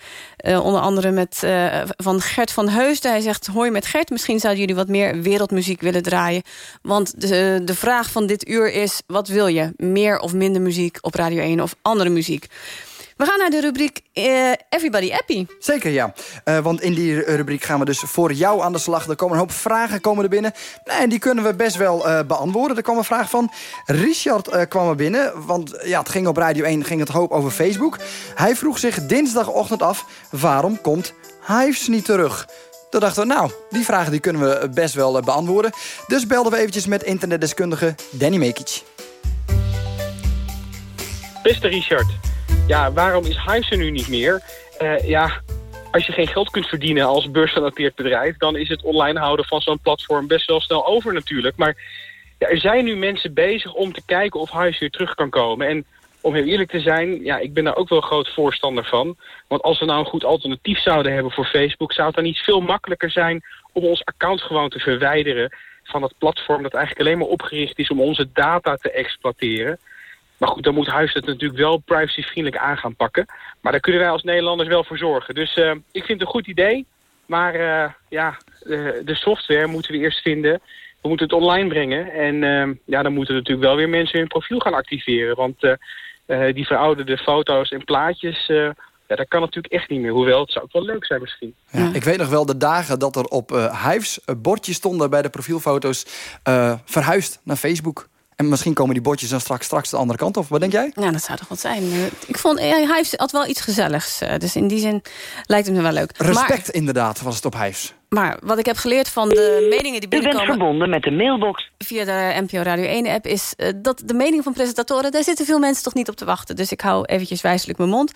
Uh, onder andere met, uh, van Gert van Heusden. Hij zegt, hoi met Gert, misschien zouden jullie wat meer wereldmuziek willen draaien. Want de, de vraag van dit uur is, wat wil je? Meer of minder muziek op Radio 1 of andere muziek? We gaan naar de rubriek uh, Everybody Happy. Zeker, ja. Uh, want in die rubriek gaan we dus voor jou aan de slag. Er komen een hoop vragen komen er binnen. Nou, en die kunnen we best wel uh, beantwoorden. Er kwam een vraag van Richard kwam er binnen. Want ja, het ging op Radio 1 ging het hoop over Facebook. Hij vroeg zich dinsdagochtend af... waarom komt Hives niet terug? Toen dachten we, nou, die vragen die kunnen we best wel beantwoorden. Dus belden we eventjes met internetdeskundige Danny Mekic. Beste Richard, ja, waarom is Hives nu niet meer? Uh, ja, als je geen geld kunt verdienen als beursgenoteerd bedrijf... dan is het online houden van zo'n platform best wel snel over natuurlijk. Maar ja, er zijn nu mensen bezig om te kijken of Hives weer terug kan komen. En om heel eerlijk te zijn, ja, ik ben daar ook wel groot voorstander van. Want als we nou een goed alternatief zouden hebben voor Facebook... zou het dan niet veel makkelijker zijn om ons account gewoon te verwijderen... van dat platform dat eigenlijk alleen maar opgericht is om onze data te exploiteren... Maar goed, dan moet Huis het natuurlijk wel privacyvriendelijk aan gaan pakken. Maar daar kunnen wij als Nederlanders wel voor zorgen. Dus uh, ik vind het een goed idee. Maar uh, ja, de, de, software moeten we eerst vinden. We moeten het online brengen. En uh, ja, dan moeten natuurlijk wel weer mensen hun profiel gaan activeren. Want die verouderde foto's en plaatjes... Ja, dat kan natuurlijk echt niet meer. Hoewel, het zou ook wel leuk zijn misschien. Ja, ik weet nog wel de dagen dat er op uh, Hives bordjes stonden... bij de profielfoto's verhuisd naar Facebook. En misschien komen die bordjes dan straks, straks de andere kant op. Wat denk jij? Ja, dat zou toch wat zijn. Ik vond, hij had wel iets gezelligs. Dus in die zin lijkt het me wel leuk. Respect maar, inderdaad was het op Hives. Maar wat ik heb geleerd van de meningen die binnenkomen... U bent verbonden met de mailbox. Via de NPO Radio 1-app is dat de mening van presentatoren... daar zitten veel mensen toch niet op te wachten. Dus ik hou eventjes wijselijk mijn mond.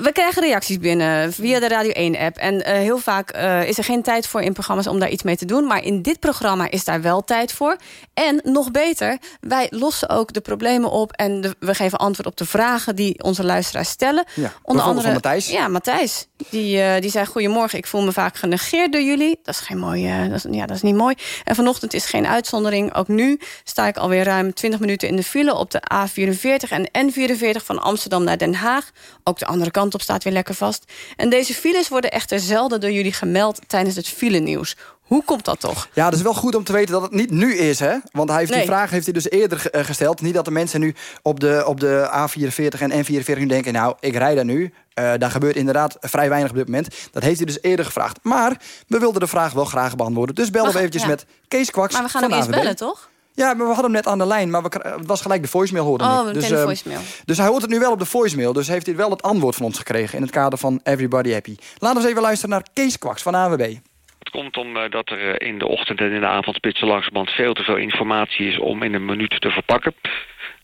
We krijgen reacties binnen via de Radio 1-app. En uh, heel vaak uh, is er geen tijd voor in programma's om daar iets mee te doen. Maar in dit programma is daar wel tijd voor. En nog beter, wij lossen ook de problemen op... en de, we geven antwoord op de vragen die onze luisteraars stellen. Ja, Onder andere van Matthijs. Ja, Matthijs. Die, uh, die zei, goedemorgen, ik voel me vaak genegeerd door jullie. Dat is, geen mooie, dat, is, ja, dat is niet mooi. En vanochtend is geen uitzondering. Ook nu sta ik alweer ruim 20 minuten in de file... op de A44 en N44 van Amsterdam naar Den Haag. Ook de andere kant op staat weer lekker vast. En deze files worden echter zelden door jullie gemeld tijdens het file-nieuws. Hoe komt dat toch? Ja, dat is wel goed om te weten dat het niet nu is, hè? Want hij heeft nee. die vraag heeft hij dus eerder uh, gesteld. Niet dat de mensen nu op de, op de A44 en N44 nu denken... nou, ik rijd daar nu. Uh, daar gebeurt inderdaad vrij weinig op dit moment. Dat heeft hij dus eerder gevraagd. Maar we wilden de vraag wel graag beantwoorden. Dus belden we eventjes ja. met Kees Kwaks Maar we gaan hem eerst bellen, toch? Ja, maar we hadden hem net aan de lijn, maar we, het was gelijk de voicemail hoorde Oh, dus, de voicemail. dus hij hoort het nu wel op de voicemail. Dus heeft hij wel het antwoord van ons gekregen in het kader van Everybody Happy. Laten we eens even luisteren naar Kees Kwaks van AWB. Het komt omdat er in de ochtend en in de avondspitsen langsband veel te veel informatie is om in een minuut te verpakken.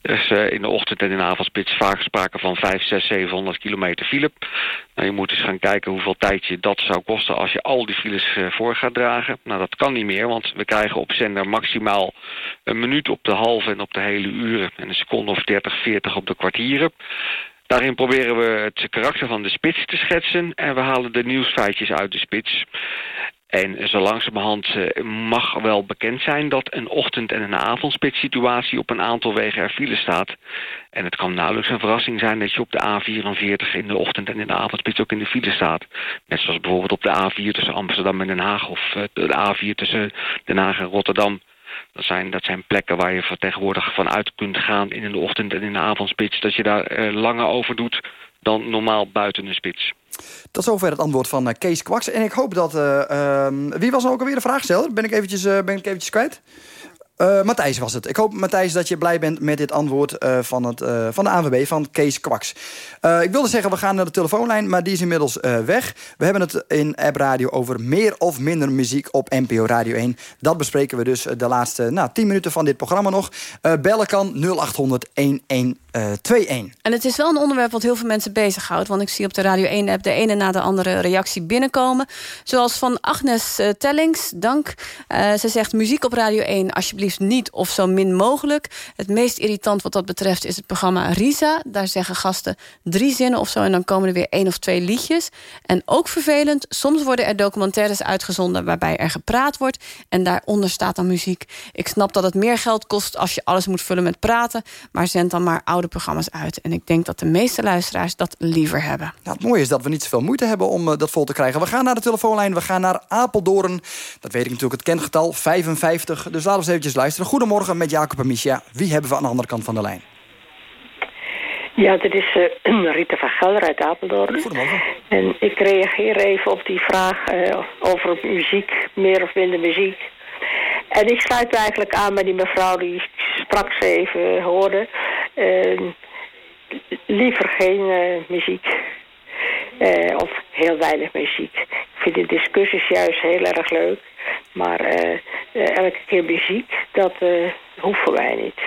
Is uh, in de ochtend en in de avondspits vaak sprake van 5, 6, 700 kilometer file. Nou, je moet eens gaan kijken hoeveel tijd je dat zou kosten als je al die files uh, voor gaat dragen. Nou, dat kan niet meer, want we krijgen op zender maximaal een minuut op de halve en op de hele uren. En een seconde of 30, 40 op de kwartieren. Daarin proberen we het karakter van de spits te schetsen en we halen de nieuwsfeitjes uit de spits. En zo langzamerhand uh, mag wel bekend zijn dat een ochtend- en een avondspitssituatie op een aantal wegen er file staat. En het kan nauwelijks een verrassing zijn dat je op de A44 in de ochtend- en in de avondspits ook in de file staat. Net zoals bijvoorbeeld op de A4 tussen Amsterdam en Den Haag of uh, de A4 tussen Den Haag en Rotterdam. Dat zijn, dat zijn plekken waar je vertegenwoordig vanuit kunt gaan in de ochtend- en in de avondspits. Dat je daar uh, langer over doet dan normaal buiten de spits. Tot zover het antwoord van uh, Kees Kwaks. En ik hoop dat... Uh, uh, wie was nou ook alweer de vraagsteller? Ben ik eventjes, ben ik eventjes kwijt? Uh, Matthijs was het. Ik hoop, Matthijs, dat je blij bent met dit antwoord uh, van, het, uh, van de ANWB, van Kees Kwaks. ik wilde zeggen, we gaan naar de telefoonlijn, maar die is inmiddels weg. We hebben het in App Radio over meer of minder muziek op NPO Radio 1. Dat bespreken we dus de laatste nou, 10 minuten van dit programma nog. bellen kan 0800 1121. En het is wel een onderwerp wat heel veel mensen bezighoudt. Want ik zie op de Radio 1-app de ene na de andere reactie binnenkomen. Zoals van Agnes Tellings, dank. ze zegt muziek op Radio 1, alsjeblieft niet of zo min mogelijk. Het meest irritant wat dat betreft is het programma Risa. Daar zeggen gasten drie zinnen of zo... en dan komen er weer één of twee liedjes. En ook vervelend, soms worden er documentaires uitgezonden... waarbij er gepraat wordt en daaronder staat dan muziek. Ik snap dat het meer geld kost als je alles moet vullen met praten... maar zend dan maar oude programma's uit. En ik denk dat de meeste luisteraars dat liever hebben. Nou, het mooie is dat we niet zoveel moeite hebben om uh, dat vol te krijgen. We gaan naar de telefoonlijn, we gaan naar Apeldoorn. Dat weet ik natuurlijk het kengetal, 55. Dus laten we eens eventjes luisteren. Goedemorgen met Jacob en Micha. Wie hebben we aan de andere kant van de lijn? Ja, dit is uh, Rita van Gelder uit Apeldoorn. Goedemorgen. En ik reageer even op die vraag uh, over muziek, meer of minder muziek. En ik sluit eigenlijk aan bij die mevrouw die straks even hoorde. Uh, liever geen muziek. Of heel weinig muziek. Ik vind de discussies juist heel erg leuk. Maar uh, elke keer muziek, dat uh, hoeven wij niet.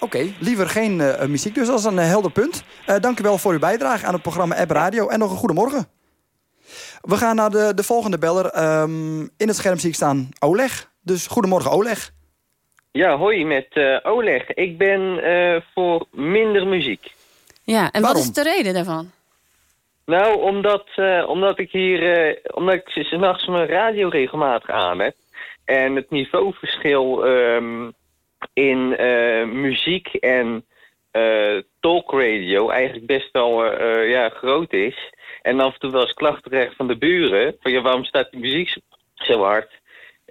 Oké, liever geen uh, muziek. Dus dat is een helder punt. dank u wel voor uw bijdrage aan het programma App Radio. En nog een goede morgen. We gaan naar de, de volgende beller. Um, in het scherm zie ik staan Oleg. Dus goedemorgen Oleg. Ja, hoi met Oleg. Ik ben voor minder muziek. Ja, en Waarom? wat is de reden daarvan? Nou, omdat, uh, omdat ik hier, uh, omdat ik s'nachts mijn radio regelmatig aan heb. En het niveauverschil um, in uh, muziek en talkradio eigenlijk best wel ja, groot is. En af en toe wel eens klachten krijg van de buren. Van ja, waarom staat die muziek zo hard?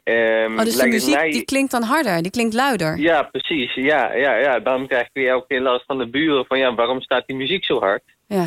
Um, oh, dus de muziek mij... die klinkt dan harder, die klinkt luider? Ja, precies. Ja, ja, ja. Dan krijg ik weer elke keer last van de buren. Van ja, waarom staat die muziek zo hard? Ja.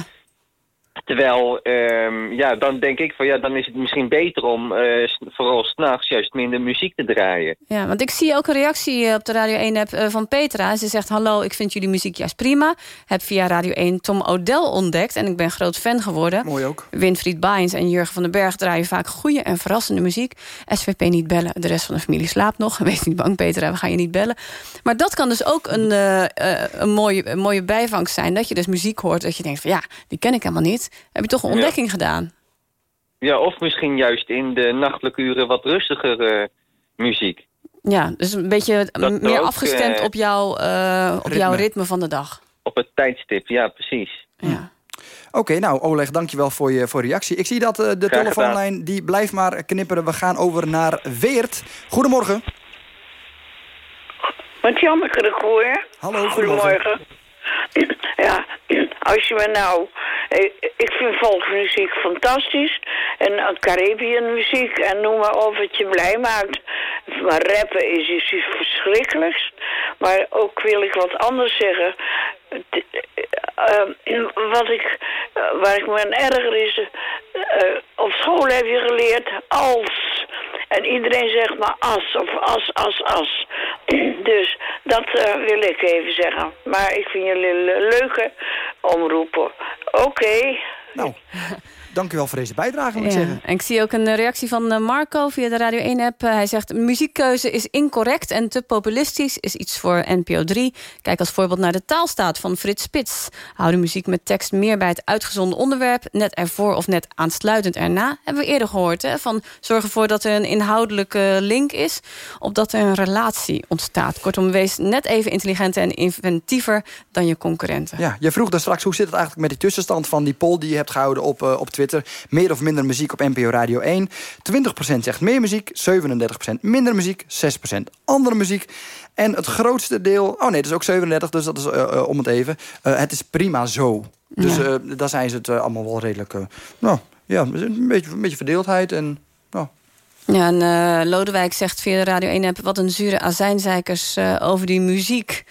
Terwijl, um, ja, dan denk ik van ja, dan is het misschien beter om uh, vooral s'nachts juist minder muziek te draaien. Ja, want ik zie ook een reactie eh, op de Radio 1-app uh, van Petra. Ze zegt, hallo, ik vind jullie muziek juist prima. Heb via Radio 1 Tom O'Dell ontdekt en ik ben groot fan geworden. Mooi ook. Winfried Bains en Jurgen van den Berg draaien vaak goede en verrassende muziek. SVP niet bellen, de rest van de familie slaapt nog. Wees niet bang, Petra, we gaan je niet bellen. Maar dat kan dus ook een, uh, een, mooie, een mooie bijvangst zijn. Dat je dus muziek hoort dat je denkt van ja, die ken ik helemaal niet heb je toch een ontdekking gedaan. Ja, of misschien juist in de nachtelijke uren wat rustiger muziek. Ja, dus een beetje meer afgestemd uh, op, jou, uh, op ritme. jouw ritme van de dag. Op het tijdstip, ja, precies. Ja. Oké, okay, nou Oleg, dankjewel voor je voor reactie. Ik zie dat uh, de Graag telefoonlijn gedaan. die blijft maar knipperen. We gaan over naar Weert. Goedemorgen. Met Janneke de Goor. Hallo, goedemorgen. goedemorgen. Ja, als je me nou... Ik vind volksmuziek fantastisch. En Caribbean muziek en noem maar op wat je blij maakt. Maar rappen is iets verschrikkelijks. Maar ook wil ik wat anders zeggen. Uh, wat ik, uh, waar ik me aan erger is... Op school heb je geleerd als... En iedereen zegt maar as of as, as, as. dus dat uh, wil ik even zeggen. Maar ik vind jullie leuke omroepen. Oké. Okay. Nou, dank u wel voor deze bijdrage, moet ik zeggen. En ik zie ook een reactie van eh, Marco via de Radio 1-app. Eh, hij zegt, muziekkeuze is incorrect en te populistisch. Is iets voor NPO 3. Kijk als voorbeeld naar de taalstaat van Frits Spits. Hou de muziek met tekst meer bij het uitgezonden onderwerp. Net ervoor of net aansluitend erna. Hebben we eerder gehoord. Hè? Van zorg ervoor dat er een inhoudelijke link is. Opdat er een relatie ontstaat. Kortom, wees net even intelligenter en inventiever dan je concurrenten. Ja, je vroeg daar straks, hoe zit het eigenlijk met die tussenstand van die poll die je hebt gehouden op, uh, op Twitter? Meer of minder muziek op NPO Radio 1. 20% zegt meer muziek, 37% minder muziek, 6% andere muziek. En het grootste deel... Oh nee, dat is ook 37, dus dat is uh, uh, om het even. Uh, het is prima zo. Dus ja. daar zijn ze het allemaal wel redelijk... nou, ja, een beetje, een beetje verdeeldheid en... Nou. Ja, en uh, Lodewijk zegt via de Radio 1-app... wat een zure azijnzeikers uh, over die muziek.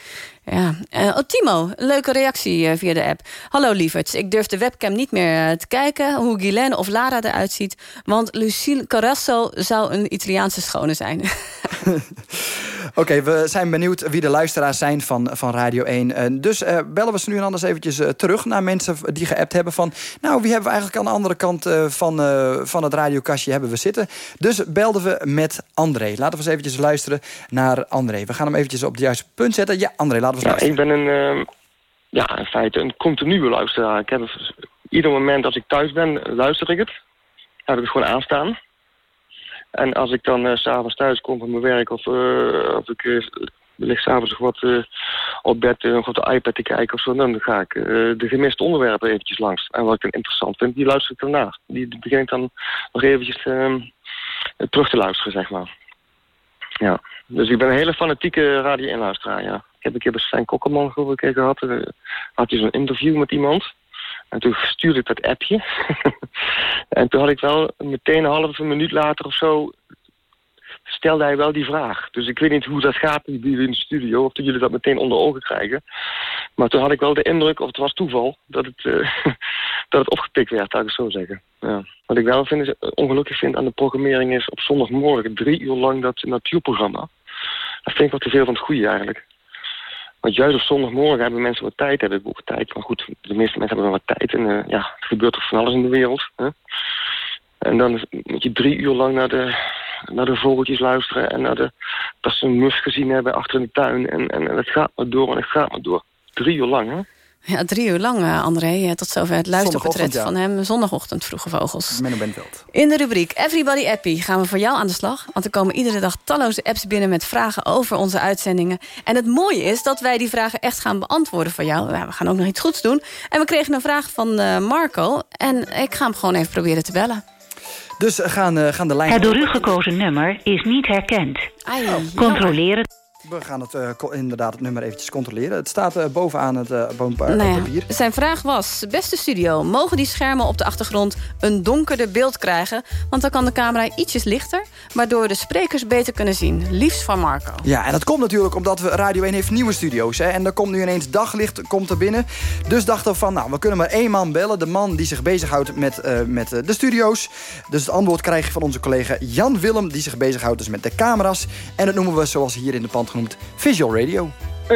Ja, uh, oh, Timo, leuke reactie uh, via de app. Hallo lieverds, ik durf de webcam niet meer uh, te kijken... hoe Guylaine of Lara eruit ziet... want Lucille Carrasso zou een Italiaanse schone zijn. Oké, we zijn benieuwd wie de luisteraars zijn van, van Radio 1. dus bellen we ze nu en anders eventjes terug naar mensen die geappt hebben... van, nou, wie hebben we eigenlijk aan de andere kant van, van het radiokastje hebben we zitten. Dus belden we met André. Laten we eens eventjes luisteren naar André. We gaan hem eventjes op het juiste punt zetten. Ja, André, laten ja, Ik ben een, uh, ja, in feite een continue luisteraar. Ik heb ieder moment als ik thuis ben, luister ik het. Heb ik het gewoon aanstaan. En als ik dan uh, s'avonds thuis kom van mijn werk of, uh, of ik uh, lig s'avonds nog wat op bed nog op de iPad te kijken of zo, dan ga ik de gemiste onderwerpen eventjes langs. En wat ik dan interessant vind, die luister ik daarna. Die begin ik dan nog eventjes ehm, terug te luisteren, zeg maar. Ja, dus ik ben een hele fanatieke radio-inluisteraar, ja. Heb een keer bij Sven Kokkerman geloof ik gehad. Uh, had hij zo'n interview met iemand. En toen stuurde ik dat appje. en toen had ik wel meteen een halve minuut later of zo... stelde hij wel die vraag. Dus ik weet niet hoe dat gaat in de studio... of dat jullie dat meteen onder ogen krijgen. Maar toen had ik wel de indruk, of het was toeval... dat het, uh, dat het opgepikt werd, laat ik het zo zeggen. Ja. Wat ik wel vind, is, ongelukkig vind aan de programmering... is op zondagmorgen drie uur lang dat natuurprogramma... Dat vind ik wel te veel van het goede eigenlijk. Want juist op zondagmorgen hebben mensen wat tijd, hebben ook tijd. Maar goed, de meeste mensen hebben wel wat tijd. En uh, ja, er gebeurt toch van alles in de wereld. Hè? En dan moet je drie uur lang naar de, naar de vogeltjes luisteren... en naar de, dat ze een mus gezien hebben achter in de tuin. En, en, en het gaat maar door en het gaat maar door. Drie uur lang, hè? Ja, drie uur lang, uh, André. Tot zover het luisterportret ja. van hem. Zondagochtend, Vroege Vogels. Menno Bentveld. In de rubriek Everybody Appy gaan we voor jou aan de slag. Want er komen iedere dag talloze apps binnen met vragen over onze uitzendingen. En het mooie is dat wij die vragen echt gaan beantwoorden voor jou. Ja, we gaan ook nog iets goeds doen. En we kregen een vraag van uh, Marco. En ik ga hem gewoon even proberen te bellen. Dus gaan, uh, gaan de lijnen... Het door u gekozen nummer is niet herkend. Ai, Controleer we gaan het uh, inderdaad het nummer eventjes controleren. Het staat uh, bovenaan het uh, nou ja, papier. Zijn vraag was, beste studio... mogen die schermen op de achtergrond een donkerder beeld krijgen? Want dan kan de camera ietsjes lichter... waardoor de sprekers beter kunnen zien. Liefst van Marco. Ja, en dat komt natuurlijk omdat we Radio 1 heeft nieuwe studio's. Hè, en er komt nu ineens daglicht komt er binnen. Dus dachten we van, nou, we kunnen maar één man bellen. De man die zich bezighoudt met, met de studio's. Dus het antwoord krijg je van onze collega Jan Willem... die zich bezighoudt dus met de camera's. En dat noemen we zoals hier in de pand genoemd Visual Radio.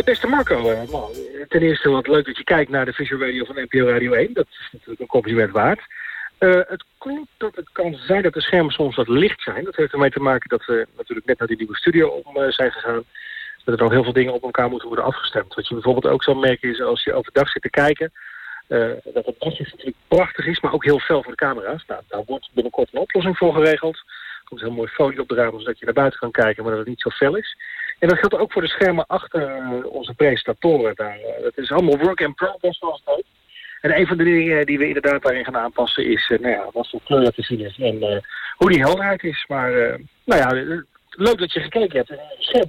Beste Marco, uh, ten eerste wat leuk dat je kijkt naar de Visual Radio van NPO Radio 1. Dat is natuurlijk een compliment waard. Uh, het klopt dat het kan zijn dat de schermen soms wat licht zijn. Dat heeft ermee te maken dat we natuurlijk net naar die nieuwe studio om zijn gegaan. Dat er nog heel veel dingen op elkaar moeten worden afgestemd. Wat je bijvoorbeeld ook zal merken is als je overdag zit te kijken... dat het daglicht natuurlijk prachtig is, maar ook heel fel voor de camera's. Nou, daar wordt binnenkort een oplossing voor geregeld. Er komt een heel mooi folie op de raam, zodat je naar buiten kan kijken, maar dat het niet zo fel is. En dat geldt ook voor de schermen achter eh, onze presentatoren. Daar. Eh, dat is allemaal work in progress zoals het heet. En een van de dingen die we inderdaad daarin gaan aanpassen is nou ja, wat voor kleur te zien is en hoe die helderheid is. Maar nou ja, leuk dat je gekeken hebt scherm.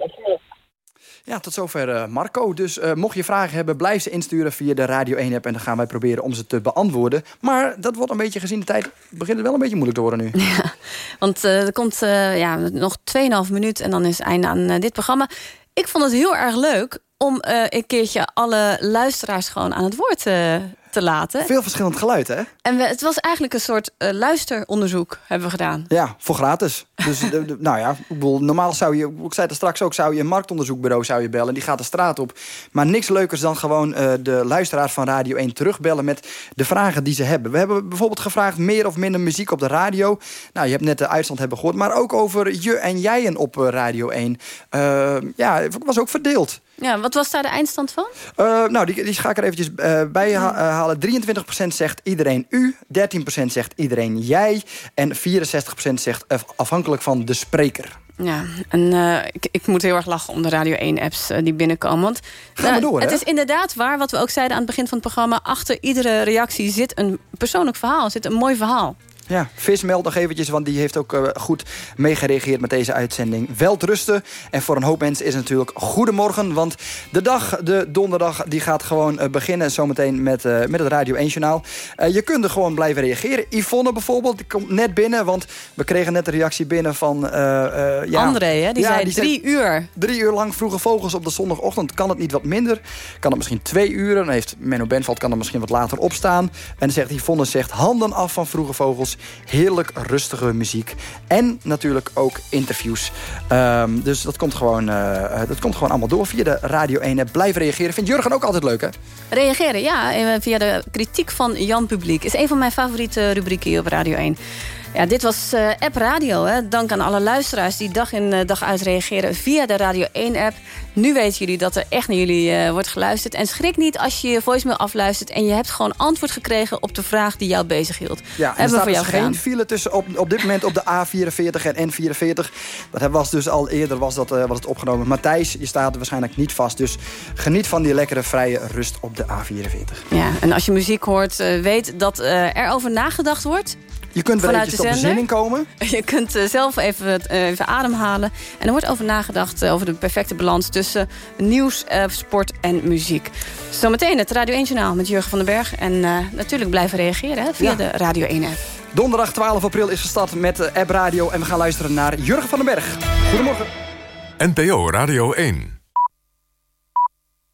Ja, tot zover uh, Marco. Dus uh, mocht je vragen hebben, blijf ze insturen via de Radio 1-app... en dan gaan wij proberen om ze te beantwoorden. Maar dat wordt een beetje gezien de tijd... begint het wel een beetje moeilijk te worden nu. Ja, want uh, er komt ja, nog 2,5 minuut en dan is einde aan dit programma. Ik vond het heel erg leuk om een keertje alle luisteraars gewoon aan het woord te laten. Veel verschillend geluid, hè? En we, het was eigenlijk een soort uh, luisteronderzoek hebben we gedaan. Ja, voor gratis. Dus nou ja, ik bedoel, normaal zou je, ik zei het straks ook, zou je een marktonderzoekbureau zou je bellen. Die gaat de straat op. Maar niks leukers dan gewoon uh, de luisteraars van Radio 1 terugbellen met de vragen die ze hebben. We hebben bijvoorbeeld gevraagd meer of minder muziek op de radio. Nou, je hebt net de uitstand hebben gehoord. Maar ook over je en jijen op uh, Radio 1. ja, het was ook verdeeld. Ja, wat was daar de eindstand van? Uh, nou, die, die ga ik er eventjes uh, bij halen. 23% zegt iedereen u, 13% zegt iedereen jij... en 64% zegt afhankelijk van de spreker. Ja, en uh, ik, ik, moet heel erg lachen om de Radio 1-apps die binnenkomen. Want Gaan we door, het is inderdaad waar, wat we ook zeiden aan het begin van het programma... achter iedere reactie zit een persoonlijk verhaal, zit een mooi verhaal. Ja, Vis meldt nog eventjes, want die heeft ook uh, goed meegereageerd met deze uitzending. Welterusten. En voor een hoop mensen is het natuurlijk goedemorgen. Want de dag, de donderdag, die gaat gewoon uh, beginnen zometeen met, uh, met het Radio 1 Journaal. je kunt er gewoon blijven reageren. Yvonne bijvoorbeeld, die komt net binnen, want we kregen net een reactie binnen van... ja, André, hè? die ja, zei die drie uur. Drie uur lang vroege vogels op de zondagochtend. Kan het niet wat minder? Kan het misschien twee uur? Dan heeft Menno Benveld kan er misschien wat later opstaan. En zegt Yvonne, zegt handen af van vroege vogels. Heerlijk rustige muziek. En natuurlijk ook interviews. Um, dus dat komt, gewoon, uh, dat komt gewoon allemaal door via de Radio 1 app. Blijf reageren. Vindt Jurgen ook altijd leuk, hè? Reageren, ja. Eh, via de kritiek van Jan Publiek. Is een van mijn favoriete rubrieken hier op Radio 1. Ja, dit was uh, App Radio. Hè. Dank aan alle luisteraars die dag in uh, dag uit reageren via de Radio 1-app. Nu weten jullie dat er echt naar jullie uh, wordt geluisterd. En schrik niet als je je voicemail afluistert... en je hebt gewoon antwoord gekregen op de vraag die jou bezighield. Ja, en er staat dus geen file tussen op, op dit moment op de A44 en N44. Dat was dus al eerder was dat, was het opgenomen. Matthijs, je staat er waarschijnlijk niet vast. Dus geniet van die lekkere vrije rust op de A44. Ja, en als je muziek hoort, weet dat er over nagedacht wordt... Je kunt wel eventjes tot bezinning komen. Je kunt uh, zelf even, uh, even ademhalen. En er wordt over nagedacht uh, over de perfecte balans... tussen nieuws, sport en muziek. Zometeen het Radio 1 Journaal met Jurgen van den Berg. En natuurlijk blijven reageren hè, via ja. de Radio 1 app. Donderdag 12 april is gestart met de app radio. En we gaan luisteren naar Jurgen van den Berg. Goedemorgen. NPO Radio 1.